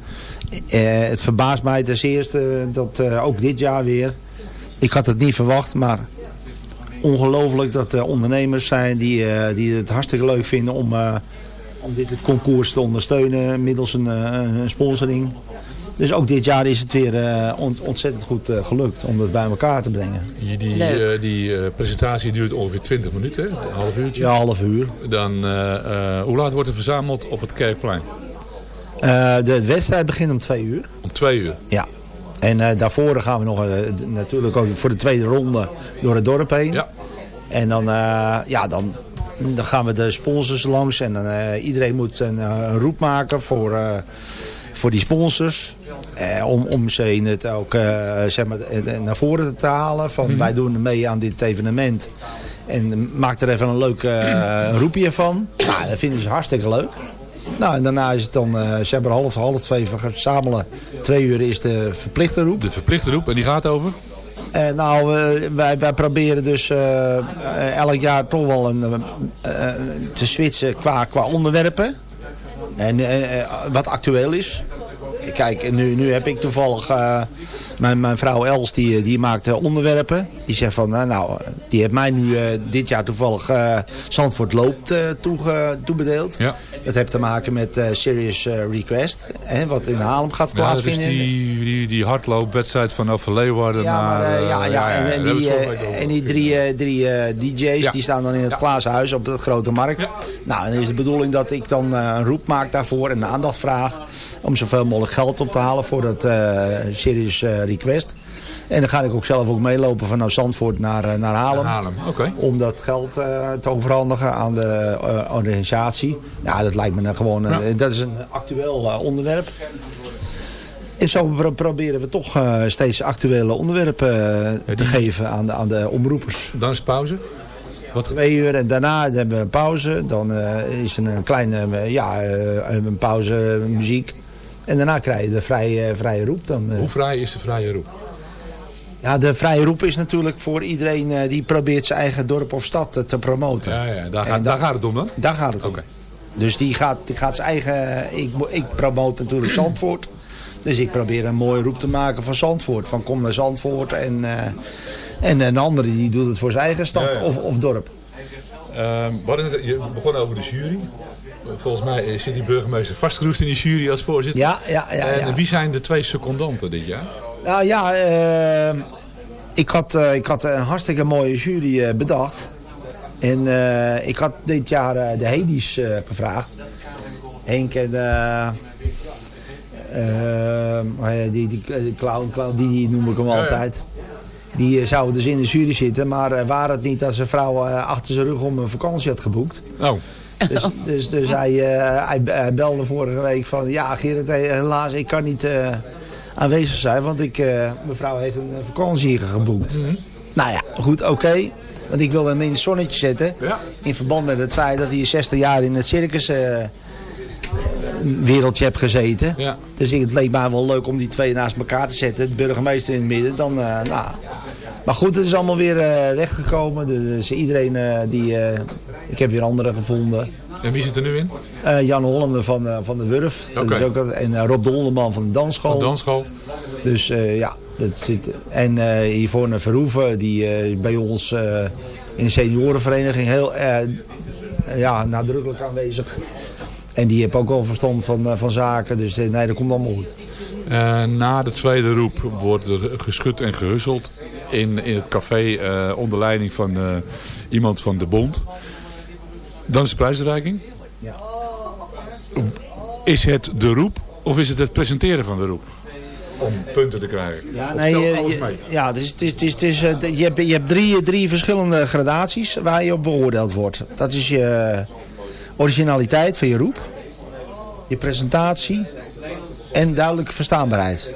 eh, het verbaast mij ten eerste dat ook dit jaar weer, ik had het niet verwacht, maar ongelooflijk dat er ondernemers zijn die, die het hartstikke leuk vinden om, om dit concours te ondersteunen middels een, een sponsoring. Dus ook dit jaar is het weer eh, ont- ontzettend goed eh, gelukt om dat bij elkaar te brengen. Die, die, eh, die eh, presentatie duurt ongeveer 20 minuten, hè? een half uurtje. Ja, half uur. Dan, eh, eh, hoe laat wordt er verzameld op het Kerkplein? Eh, de wedstrijd begint om twee uur. Om twee uur. Ja. En eh, daarvoor gaan we nog eh, natuurlijk ook voor de tweede ronde door het dorp heen. Ja. En dan, eh, ja, dan, dan gaan we de sponsors langs. En dan, eh, iedereen moet een, eh, roep maken voor, eh, voor die sponsors. Eh, om, om ze in het ook eh, zeg maar, eh, naar voren te halen. Van wij doen mee aan dit evenement. En maak er even een leuk eh, roepje van. Nou, dat vinden ze hartstikke leuk. Nou, en daarna is het dan, eh ze hebben half, half twee verzamelen. Twee uur is de verplichte roep. De verplichte roep, en die gaat over? Eh, nou, eh, wij, wij proberen dus eh, eh, elk jaar toch wel een, eh, eh, te switchen qua, qua onderwerpen. En eh, eh, wat actueel is. Kijk, nu, nu heb ik toevallig... eh, mijn, mijn vrouw Els, die, die maakt eh, onderwerpen. Die zegt van, nou, die heeft mij nu eh, dit jaar toevallig eh Zandvoort Loopt eh, toebedeeld. Ja. Dat heeft te maken met eh, Serious eh, Request. Hè, wat in Haarlem gaat Ja, dat is plaatsvinden. die, die, die hardloopwedstrijd vanaf Leeuwarden Ja, maar, eh, ja, eh, ja, en, die, en die drie, drie DJ's Ja. die staan dan in het Ja. glazen huis op de grote markt. Nou, en dan is de bedoeling dat ik dan een roep maak daarvoor en aandacht vraag om zoveel mogelijk geld op te halen voor dat Serious Request. En dan ga ik ook zelf ook meelopen vanaf Zandvoort naar, eh, naar Haarlem. Naar Haarlem. Om dat geld eh, te overhandigen aan de eh, organisatie. Ja, dat lijkt me dan gewoon... eh, Dat is een actueel eh, onderwerp. En zo pro- proberen we toch eh, steeds actuele onderwerpen eh, te geven aan de, aan de omroepers. Dan is pauze. Wat? Twee uur en daarna hebben we een pauze. Dan eh, is er een kleine eh, ja, eh, een pauze eh, muziek. En daarna krijg je de vrije, vrije roep. Dan, eh. Hoe vrij is de vrije roep? Ja, de vrije roep is natuurlijk voor iedereen eh, die probeert zijn eigen dorp of stad eh, te promoten. Ja, ja, daar, gaat, daar gaat het om dan? Daar gaat het om. Dus die gaat, die gaat zijn eigen... Ik, ik promote natuurlijk Zandvoort. Dus ik probeer een mooie roep te maken van Zandvoort. Van kom naar Zandvoort. En, eh, en een andere die doet het voor zijn eigen stad Ja, ja. Of, of dorp. Ehm, net- je begon over de jury. Volgens mij zit die burgemeester vastgeroest in die jury als voorzitter. Ja, ja, ja, En wie zijn de twee secondanten dit jaar? Nou ja, eh, ik, had, eh, ik had een hartstikke mooie jury eh, bedacht. En eh, ik had dit jaar eh, de Hedis eh, gevraagd. Henk en... eh, eh, ja, die, die, die clown, clown, die, die noem ik hem altijd. Die zouden dus in de jury zitten. Maar eh, waar het niet dat zijn vrouw eh, achter zijn rug om een vakantie had geboekt. Oh. Dus, <laughs> dus, dus hij, eh, hij, hij belde vorige week van... Ja, Gerrit, helaas, ik kan niet eh, aanwezig zijn. Want ik, eh, mevrouw heeft een eh, vakantie hier geboekt. Nou ja, goed, oké. Want ik wilde hem in het zonnetje zetten. In verband met het feit dat hij 60 jaar in het circus... eh, wereldje heb gezeten. Ja. Dus ik, het leek mij wel leuk om die twee naast elkaar te zetten. De burgemeester in het midden. Dan, nou. Maar goed, het is allemaal weer eh rechtgekomen. Dus iedereen die... ik heb weer anderen gevonden. En wie zit er nu in? Eh, Jan Hollander van, eh, van de Wurf. Dat is ook, en eh, Rob van de dansschool. Van de dansschool. Dus ja, dat zit. En Yvonne Verhoeven, die bij ons in de seniorenvereniging heel ja, nadrukkelijk aanwezig. En die heeft ook wel verstand van, van zaken. Dus nee, dat komt allemaal goed. Na de tweede roep wordt er geschud en gehusseld in, in het café onder leiding van iemand van de bond. Dan is de prijsreiking. Ja. Is het de roep of is het het presenteren van de roep? Om punten te krijgen. Ja, nee, je, ja, het is, het is, het is, het is, eh, je hebt, je hebt drie, drie verschillende gradaties waar je op beoordeeld wordt. Dat is je originaliteit van je roep, je presentatie en duidelijke verstaanbaarheid.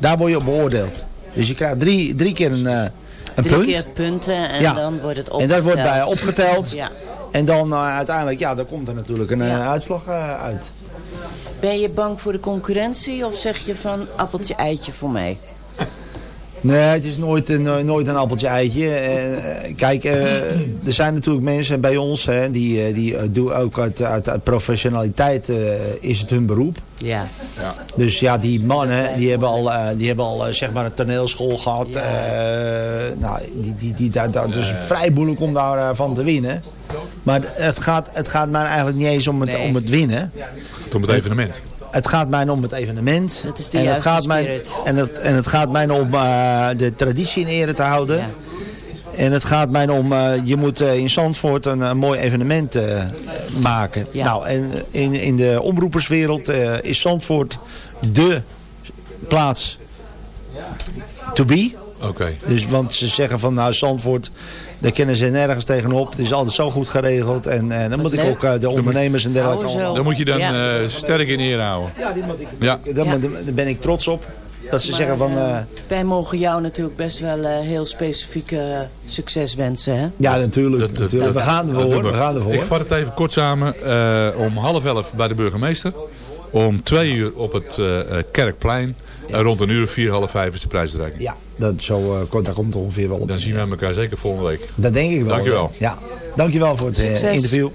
Daar word je op beoordeeld. Dus je krijgt drie, drie keer een, eh, een Drie punt. keer punten en Ja. dan wordt het En opgeteld. dat wordt bij opgeteld. Ja. En dan eh, uiteindelijk, ja, dan komt er natuurlijk een eh, Ja. uitslag eh, uit. Ben je bang voor de concurrentie of zeg je van appeltje eitje voor mij? Nee, het is nooit een, eh, nooit een appeltje eitje. Eh, kijk, eh, er zijn natuurlijk mensen bij ons hè, die, die doen ook uit, uit, uit professionaliteit eh, is het hun beroep. Ja. Dus ja, die mannen die hebben al, eh, die hebben al zeg maar een toneelschool gehad. eh, nou, die, die, die, daar, daar, dus vrij moeilijk om daarvan van te winnen. Maar het gaat, het gaat mij eigenlijk niet eens om het, Nee. om het winnen. Om het evenement. Het gaat mij om het evenement. Dat is de en, het gaat mij, spirit. en, het, en het gaat mij om eh, de traditie in ere te houden. Ja. En het gaat mij om, eh, je moet eh, in Zandvoort een, mooi evenement eh, maken. Ja. Nou, en in, in de omroeperswereld eh, is Zandvoort de plaats to be. Oké. Dus, want ze zeggen van, nou Zandvoort, daar kennen ze nergens tegenop. Het is altijd zo goed geregeld. En, en dan moet ik ook eh, de ondernemers en dergelijke allemaal... Dan moet je dan Ja. eh, sterk in ere houden. Ja, die moet ik, Ja. daar, Ja. daar ben ik trots op. Dat ze zeggen van... Eh, eh, wij mogen jou natuurlijk best wel eh, heel specifieke eh, succes wensen. Hè? ja, natuurlijk. Dat- dat- natuurlijk. We gaan ervoor. We gaan ervoor. Ik vat het even kort samen. Eh, om half elf bij de burgemeester. Om twee uur op het eh, eh, Kerkplein. Rond een uur vier, half vijf is de prijsdreiking. Ja, dat, zo, eh, komt- daar komt het ongeveer wel op. Dan zien we elkaar zeker volgende week. Dat denk ik wel. Dankjewel. Ja, dankjewel voor het eh, Succes. interview.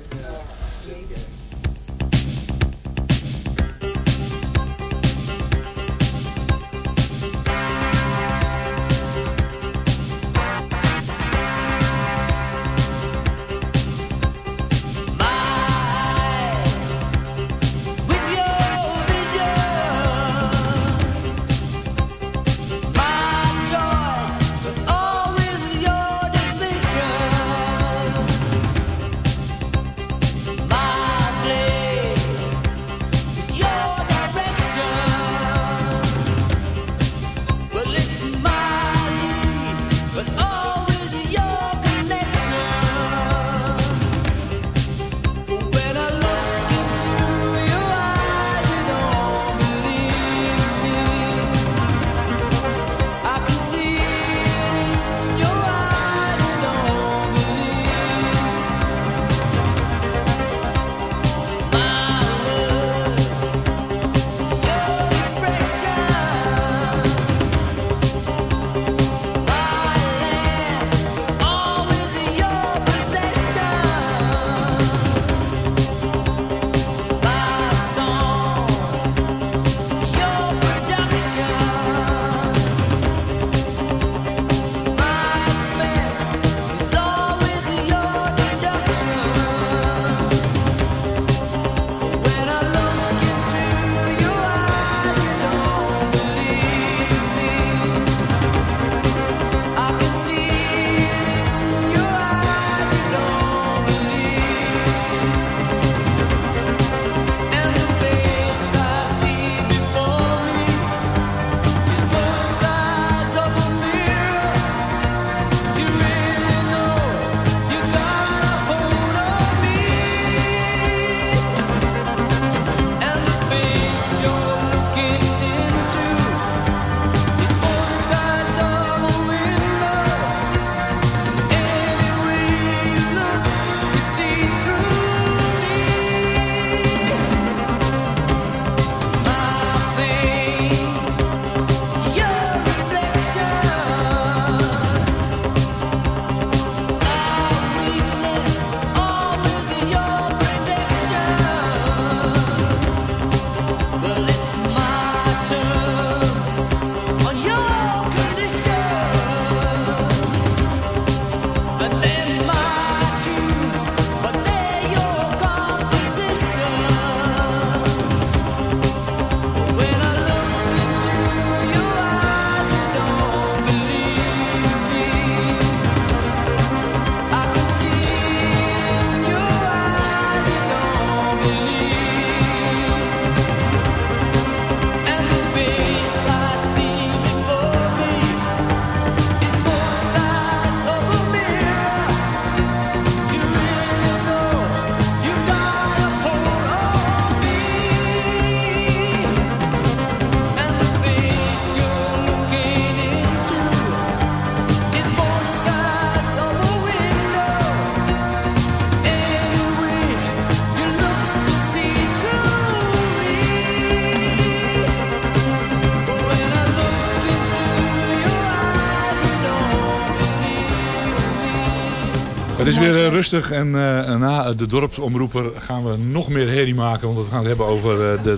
Rustig en eh, na de dorpsomroeper gaan we nog meer herrie maken. Want we gaan het hebben over eh, de,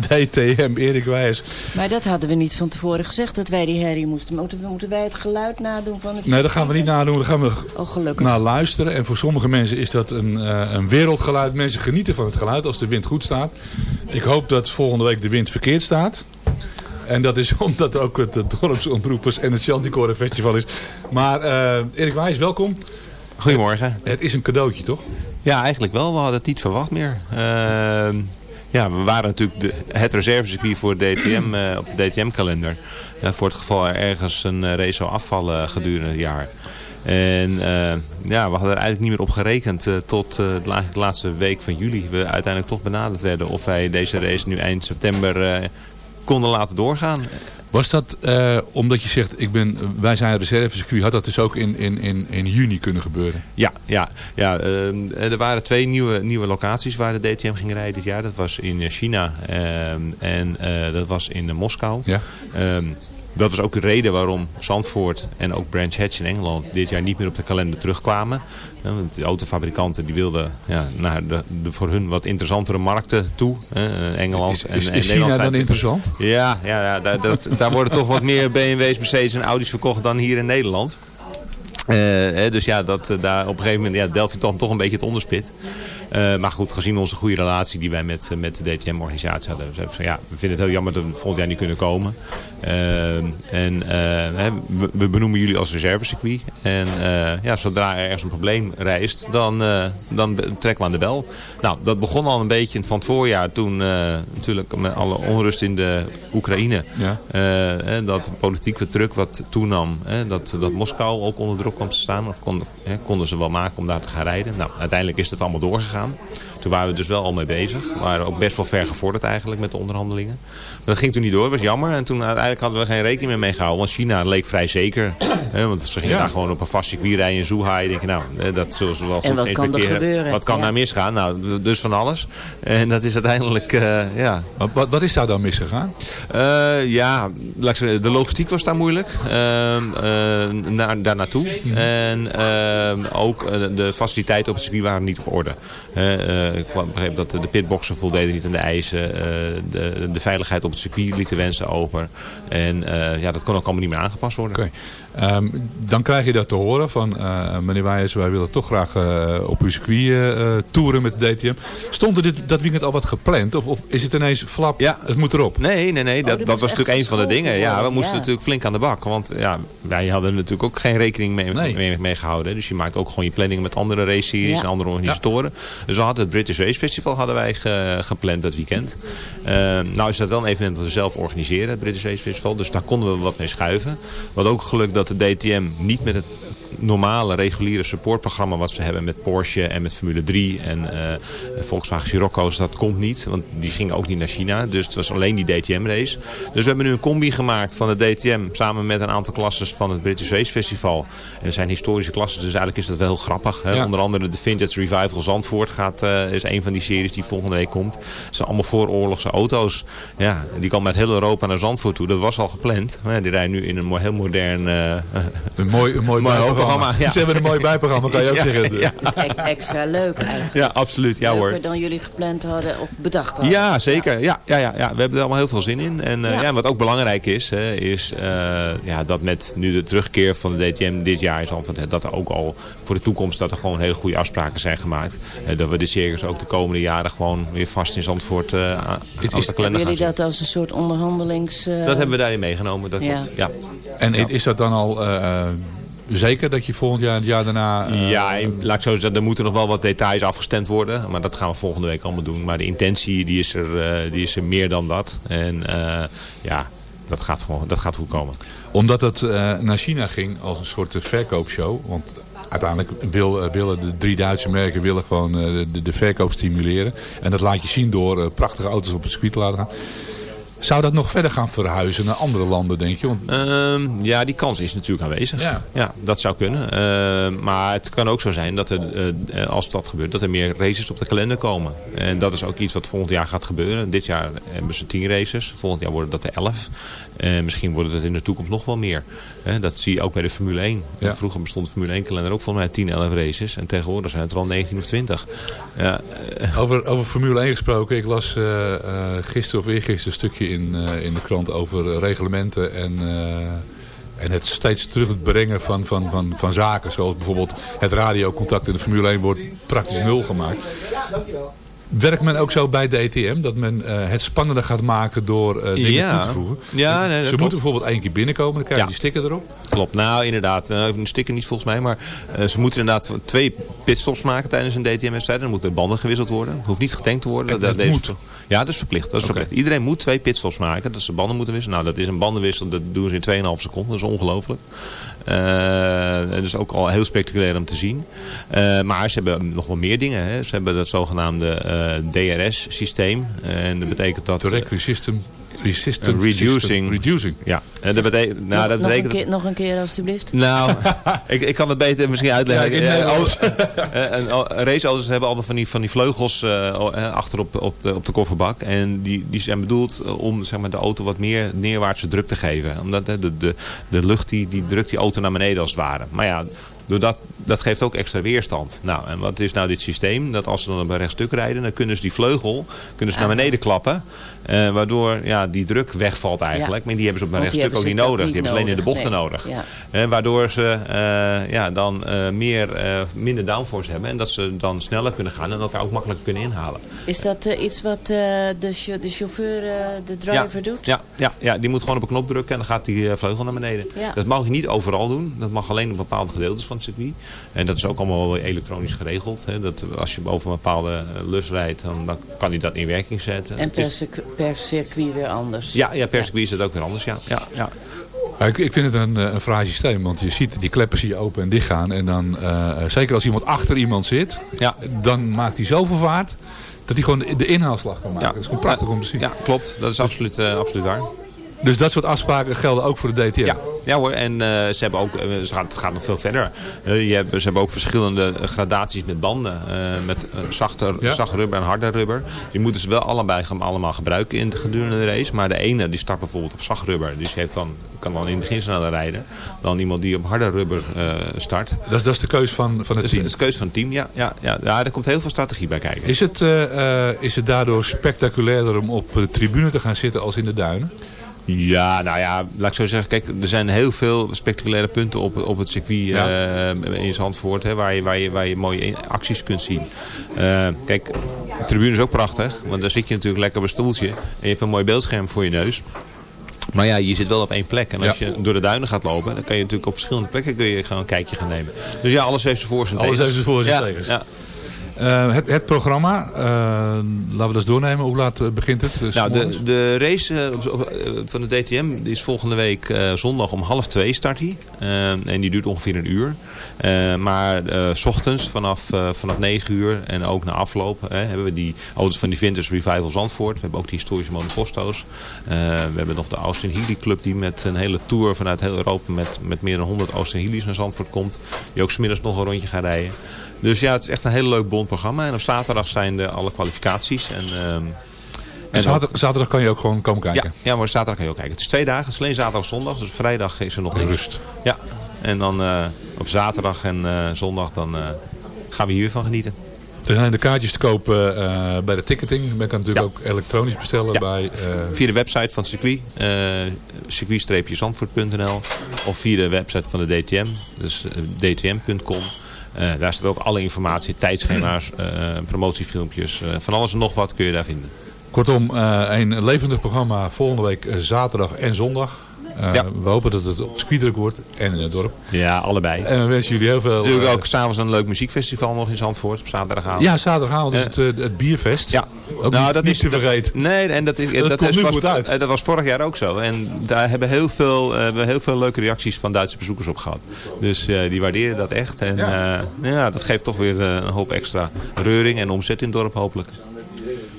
<laughs> DTM Erik Wijs. Maar dat hadden we niet van tevoren gezegd, dat wij die herrie moesten. Moeten, we- moeten wij het geluid nadoen van het Nee, dat gaan we niet nadoen. Daar gaan we Oh, gelukkig. naar luisteren. En voor sommige mensen is dat een, eh, een wereldgeluid. Mensen genieten van het geluid als de wind goed staat. Ik hoop dat volgende week de wind verkeerd staat. En dat is <laughs> omdat ook het de dorpsomroepers en het Chanticore Festival is. Maar Erik Wijs, welkom. Goedemorgen. Het is een cadeautje, toch? Ja, eigenlijk wel. We hadden het niet verwacht meer. Ehm, ja, we waren natuurlijk de, het reservecircuit voor DTM, eh, op de DTM-kalender. Eh, voor het geval er ergens een eh, race zou afvallen gedurende het jaar. En eh, ja, we hadden er eigenlijk niet meer op gerekend tot de la- de laatste week van juli. We uiteindelijk toch benaderd werden of wij deze race nu eind september konden laten doorgaan. Was dat eh, omdat je zegt, ik ben, wij zijn reservecircuit, had dat dus ook in, in, in, in juni kunnen gebeuren? Ja, ja, ja ehm, er waren twee nieuwe, nieuwe locaties waar de DTM ging rijden dit jaar. Dat was in China ehm, en eh, dat was in Moskou. Ja. Ehm, dat was ook de reden waarom Zandvoort en ook Branch Hatch in Engeland dit jaar niet meer op de kalender terugkwamen. Ja, want de autofabrikanten die wilden ja, naar de, de voor hun wat interessantere markten toe. hè, Engeland Is- en, is- en is China Nederland zijn dan interessant? Ja, ja, ja daar, dat, daar worden toch wat meer BMW's, Mercedes en Audi's verkocht dan hier in Nederland. Eh, hè, dus ja, dat, eh, daar op een gegeven moment ja, delft je dan toch een beetje het onderspit. Eh, maar goed, gezien onze goede relatie die wij met, eh, met de DTM-organisatie hadden. we van, ja, we vinden het heel jammer dat we volgend jaar niet kunnen komen. Eh, en we, we benoemen jullie als reservecircuit. En ja, zodra er ergens een probleem rijst, dan, dan trekken we aan de bel. Nou, dat begon al een beetje van het voorjaar. Toen natuurlijk met alle onrust in de Oekraïne. Ja. Dat politieke druk wat toenam. Dat, dat Moskou ook onder druk kwam te staan. Of kon, konden ze wel maken om daar te gaan rijden. Nou, uiteindelijk is het allemaal doorgegaan gaan. Toen waren we dus wel al mee bezig. We waren ook best wel ver gevorderd eigenlijk met de onderhandelingen. Maar dat ging toen niet door. Dat was jammer. En toen uiteindelijk hadden we geen rekening meer mee gehouden. Want China leek vrij zeker. <clears throat> Hè, want ze gingen Ja. daar gewoon op een vast circuit rijden in Zhuhai. Denk je, nou, dat zullen ze wel goed wat kan er gebeuren? Wat kan Ja. daar misgaan? Nou, dus van alles. En dat is uiteindelijk, eh, ja... Wat, wat is daar dan misgegaan? Eh, ja, laat ik zeggen, de logistiek was daar moeilijk. Ehm, eh, naar, daar naartoe. En ehm, ook de faciliteiten op het circuit waren niet op orde. Eh, ik begreep dat de pitboxen voldeden niet aan de eisen. Eh, de, de veiligheid op het circuit liet de wensen over. En eh, ja, dat kon ook allemaal niet meer aangepast worden. Ehm, dan krijg je dat te horen van eh, meneer Wijers, wij willen toch graag eh, op uw circuit eh, toeren met de DTM. Stond er dit, dat weekend al wat gepland? Of, of is het ineens flap, Ja. het moet erop? Nee, nee, nee. Dat, dit dat was natuurlijk een van de dingen. Ja, we moesten ja. natuurlijk flink aan de bak. Want ja, wij hadden natuurlijk ook geen rekening mee, Nee. mee, mee gehouden. Dus je maakt ook gewoon je planning met andere race-series Ja. en andere organisatoren. Dus we hadden het British Race Festival hadden wij ge- gepland dat weekend. Eh, nou is dat wel een evenement dat we zelf organiseren, het British Race Festival. Dus daar konden we wat mee schuiven. Wat ook geluk dat de DTM niet met het normale, reguliere supportprogramma wat ze hebben met Porsche en met Formule 3 en eh, Volkswagen Scirocco's, dat komt niet. Want die gingen ook niet naar China. Dus het was alleen die DTM-race. Dus we hebben nu een combi gemaakt van de DTM samen met een aantal klasses van het British Race Festival. En er zijn historische klassen, dus eigenlijk is dat wel heel grappig. Hè? Ja. Onder andere de Vintage Revival Zandvoort gaat, eh, is een van die series die volgende week komt. Het zijn allemaal vooroorlogse auto's. Ja, die komen uit heel Europa naar Zandvoort toe. Dat was al gepland. Maar ja, die rijden nu in een heel modern... eh, Een mooi, een mooi Mooi bijprogramma. ja. Ze hebben een mooi bijprogramma, kan je ook Ja, zeggen. ja. Extra leuk eigenlijk. ja, absoluut. Ja hoor. Dan jullie gepland hadden of bedacht hadden. Ja, zeker. Ja, ja, ja, ja. We hebben er allemaal heel veel zin in. En eh, Ja. ja. wat ook belangrijk is, hè, is eh, ja, dat met nu de terugkeer van de DTM dit jaar is Zandvoort, dat er ook al voor de toekomst dat er gewoon hele goede afspraken zijn gemaakt. Eh, dat we de circus ook de komende jaren gewoon weer vast in Zandvoort eh aan aan de Hebben kalender gaan jullie dat als een soort onderhandelings... eh, Dat hebben we daarin meegenomen. Dat Ja. Ja. En is dat dan al eh, zeker dat je volgend jaar en het jaar daarna... eh, Ja, laat ik zo zeggen, er moeten nog wel wat details afgestemd worden. Maar dat gaan we volgende week allemaal doen. Maar de intentie die is er, eh, die is er meer dan dat. En ja, dat gaat, dat gaat goed komen. Omdat het naar China ging als een soort verkoopshow. Want uiteindelijk wil, willen de drie Duitse merken willen gewoon de, de verkoop stimuleren. En dat laat je zien door prachtige auto's op het circuit te laten gaan. Zou dat nog verder gaan verhuizen naar andere landen, denk je? Ehm, ja, die kans is natuurlijk aanwezig. Ja. dat zou kunnen. Ehm, maar het kan ook zo zijn dat er, eh, als dat gebeurt, dat er meer races op de kalender komen. En dat is ook iets wat volgend jaar gaat gebeuren. Dit jaar hebben ze 10 races. Volgend jaar worden dat er 11. En misschien worden het in de toekomst nog wel meer. Dat zie je ook bij de Formule 1. Ja. Vroeger bestond de Formule 1 kalender ook volgens mij 10, 11 races. En tegenwoordig zijn het er al 19 of 20. Ja, eh, over, over Formule 1 gesproken. Ik las gisteren of eergisteren een stukje in, eh, in de krant over eh, reglementen en... eh, en het steeds terug brengen van, van, van, van zaken. Zoals bijvoorbeeld het radiocontact in de Formule 1 wordt praktisch nul gemaakt. Werkt men ook zo bij DTM? Dat men het spannender gaat maken door dingen Ja. toe te voegen? Ja, nee, Ze moeten bijvoorbeeld één keer binnenkomen. Dan krijg je Ja. die sticker erop. Klopt, nou inderdaad. Uh, een sticker niet volgens mij, maar ze moeten inderdaad twee pitstops maken tijdens een DTM-wedstrijd. Dan moeten banden gewisseld worden. Het hoeft niet getankt te worden. En dat deze- moet? Ja, dat is verplicht. Dat is verplicht. Iedereen moet twee pitstops maken, dat ze banden moeten wisselen. Nou, dat is een bandenwissel, dat doen ze in 2,5 seconden. Dat is ongelooflijk. Eh, dat is ook al heel spectaculair om te zien. Eh, maar ze hebben nog wel meer dingen. Hè. Ze hebben dat zogenaamde eh, DRS-systeem. en dat betekent dat... Direct resistant, resistant reducing. system. Reducing. Ja, en dat betekent... Nou, nog, dat nog, een betekent keer, nog een keer alstublieft. nou, <laughs> ik, ik kan het beter misschien uitleggen. Ja, <laughs> en, al- raceauto's hebben altijd van die, van die vleugels eh, eh, achter op, op, de, op de kofferbak. En die, die zijn bedoeld eh, om zeg maar, de auto wat meer neerwaartse druk te geven. Omdat hè, de, de, de lucht die, die drukt die auto naar beneden als het ware. Maar ja, doordat, dat geeft ook extra weerstand. Nou, en wat is nou dit systeem? Dat als ze dan op een rechtstuk rijden, dan kunnen ze die vleugel kunnen ze naar Ah. beneden klappen. eh, waardoor ja, die druk wegvalt eigenlijk. Ja. Maar die hebben ze op een rechtstuk ook niet nodig. Die hebben ze alleen in de bochten nee. nodig. Ja. Hè, waardoor ze eh, ja, dan eh, meer, eh, minder downforce hebben. En dat ze dan sneller kunnen gaan en elkaar ook makkelijker kunnen inhalen. Is dat eh, iets wat eh, de, ch- de chauffeur, eh, de driver ja, doet? Ja, ja, ja, die moet gewoon op een knop drukken en dan gaat die eh, vleugel naar beneden. Dat mag je niet overal doen. Dat mag alleen op bepaalde gedeeltes van het circuit. En dat is ook allemaal wel elektronisch geregeld. Hè. Dat als je over een bepaalde eh, lus rijdt, dan, dan kan hij dat in werking zetten. En per, is- per circuit weer anders. ja, ja, per circuit is het ook weer anders. Ja, ja, ja. Ik, ik vind het een, eh, een fraai systeem, want je ziet die kleppen zie je open en dicht gaan. En dan, eh, zeker als iemand achter iemand zit, Ja. dan maakt hij zoveel vaart dat hij gewoon de, de inhaalslag kan maken. Ja. Dat is gewoon prachtig om te zien. ja, klopt. Dat is absoluut, eh, absoluut waar. Dus dat soort afspraken gelden ook voor de DTM. Ja, ja hoor, en eh, ze hebben ook, eh, ze gaat, het gaat nog veel verder. Eh, je hebt, ze hebben ook verschillende gradaties met banden. met zachter, Ja. zacht rubber en harder rubber. Die moeten ze wel allebei gaan, allemaal gebruiken in de gedurende de race. Maar de ene die start bijvoorbeeld op zacht rubber. Dus heeft dan, kan dan in het begin sneller rijden. Dan iemand die op harder rubber start. Dat, is- dat is de keus van, van het Dat is, team. dat is de keuze van het team, ja. ja, ja. ja er komt heel veel strategie bij kijken. Is het, is het daardoor spectaculairder om op de tribune te gaan zitten als in de duinen? Ja, nou ja, laat ik zo zeggen. Kijk, er zijn heel veel spectaculaire punten op, op het circuit Ja. eh, in Zandvoort. Hè, waar, je, waar, je, waar je mooie acties kunt zien. Eh, kijk, de tribune is ook prachtig. Want daar zit je natuurlijk lekker op een stoeltje. En je hebt een mooi beeldscherm voor je neus. Maar ja, je zit wel op één plek. En als Ja. je door de duinen gaat lopen, dan kan je natuurlijk op verschillende plekken kun je gewoon een kijkje gaan nemen. Dus ja, alles heeft zijn voor zijn Alles heeft zijn voor en. Ja. Eh, het, het programma, eh, laten we dat doornemen. Hoe laat eh, begint het? Nou, de, de race van de DTM is volgende week zondag om half twee start die. En die duurt ongeveer een uur. Maar s ochtends vanaf, vanaf 9 uur en ook na afloop hebben we die auto's van die Vintage Revival Zandvoort. We hebben ook die historische monoposto's. We hebben nog de Austin Healy Club die met een hele tour vanuit heel Europa met, met meer dan 100 Austin Healy's naar Zandvoort komt. Die ook smiddags nog een rondje gaan rijden. Dus ja, het is echt een heel leuk bond programma. En op zaterdag zijn er alle kwalificaties. En, ehm, en zaterdag, zaterdag kan je ook gewoon komen kijken. ja, ja, maar zaterdag kan je ook kijken. Het is twee dagen. Het is alleen zaterdag en zondag. Dus vrijdag is er nog niks. Rust. Ja. En dan eh, op zaterdag en eh, zondag dan eh, gaan we hier weer van genieten. Er zijn de kaartjes te kopen bij de ticketing. Men kan natuurlijk ook elektronisch bestellen Ja. bij... Via de website van het circuit. circuit-zandvoort.nl Of via de website van de DTM. Dus dtm.com. Eh, daar staat ook alle informatie, tijdschema's, eh, promotiefilmpjes. eh, van alles en nog wat kun je daar vinden. Kortom, een levendig programma volgende week zaterdag en zondag. Eh, Ja. We hopen dat het op circuitdruk wordt en in het dorp. Ja, allebei. En we wensen jullie heel veel... Natuurlijk eh, ook s'avonds een leuk muziekfestival nog in Zandvoort op zaterdagavond. Ja, zaterdagavond is het, eh, het bierfest. Ja. Ook niet, niet te vergeten. Nee, en dat, is, <laughs> Dat dat, komt is nu was, goed uit. dat was vorig jaar ook zo. En daar hebben heel veel, hebben heel veel leuke reacties van Duitse bezoekers op gehad. Dus die waarderen dat echt. En Ja. ja, dat geeft toch weer een hoop extra reuring en omzet in het dorp hopelijk.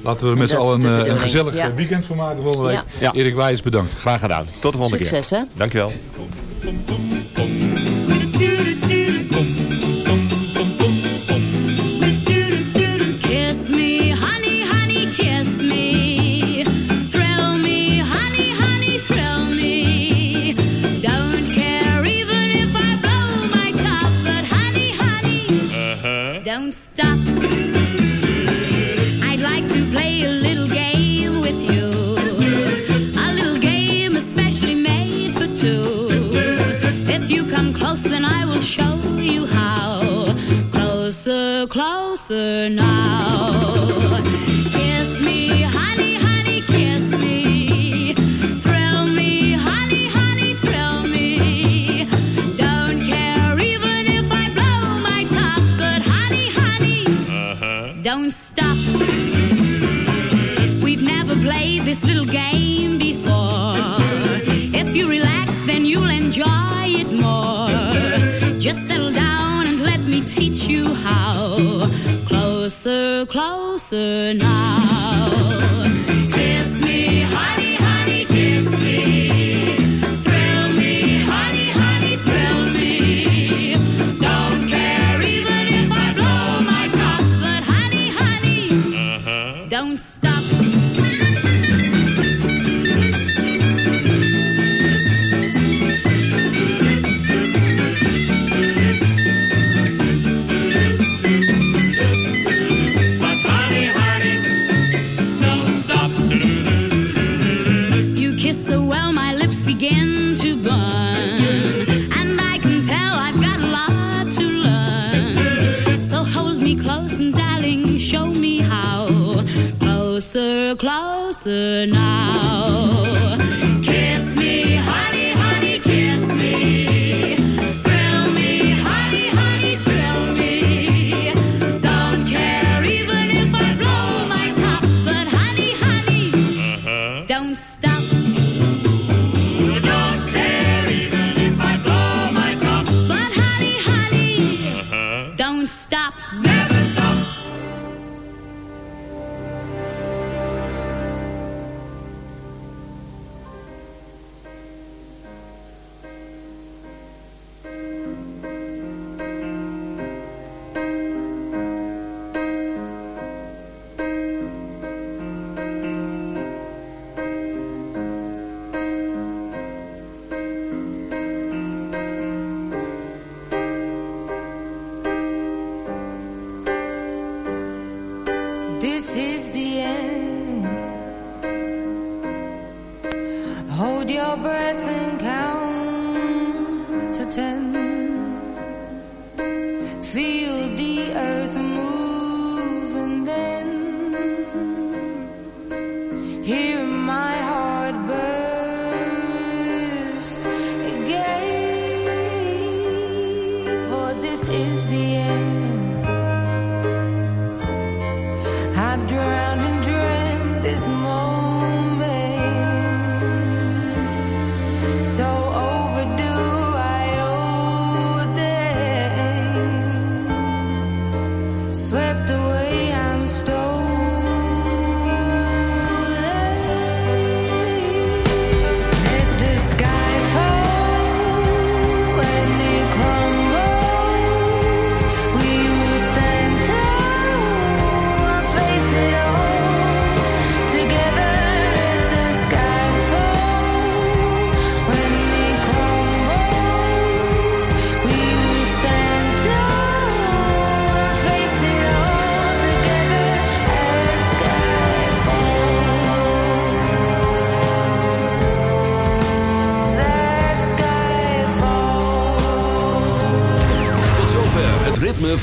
Laten we er met z'n allen eh, een, gezellig weekend van maken volgende week. Ja. Erik Wijs, bedankt. Graag gedaan. Tot de volgende keer. Succes, hè. Dankjewel. don't stop. We've never played this little game.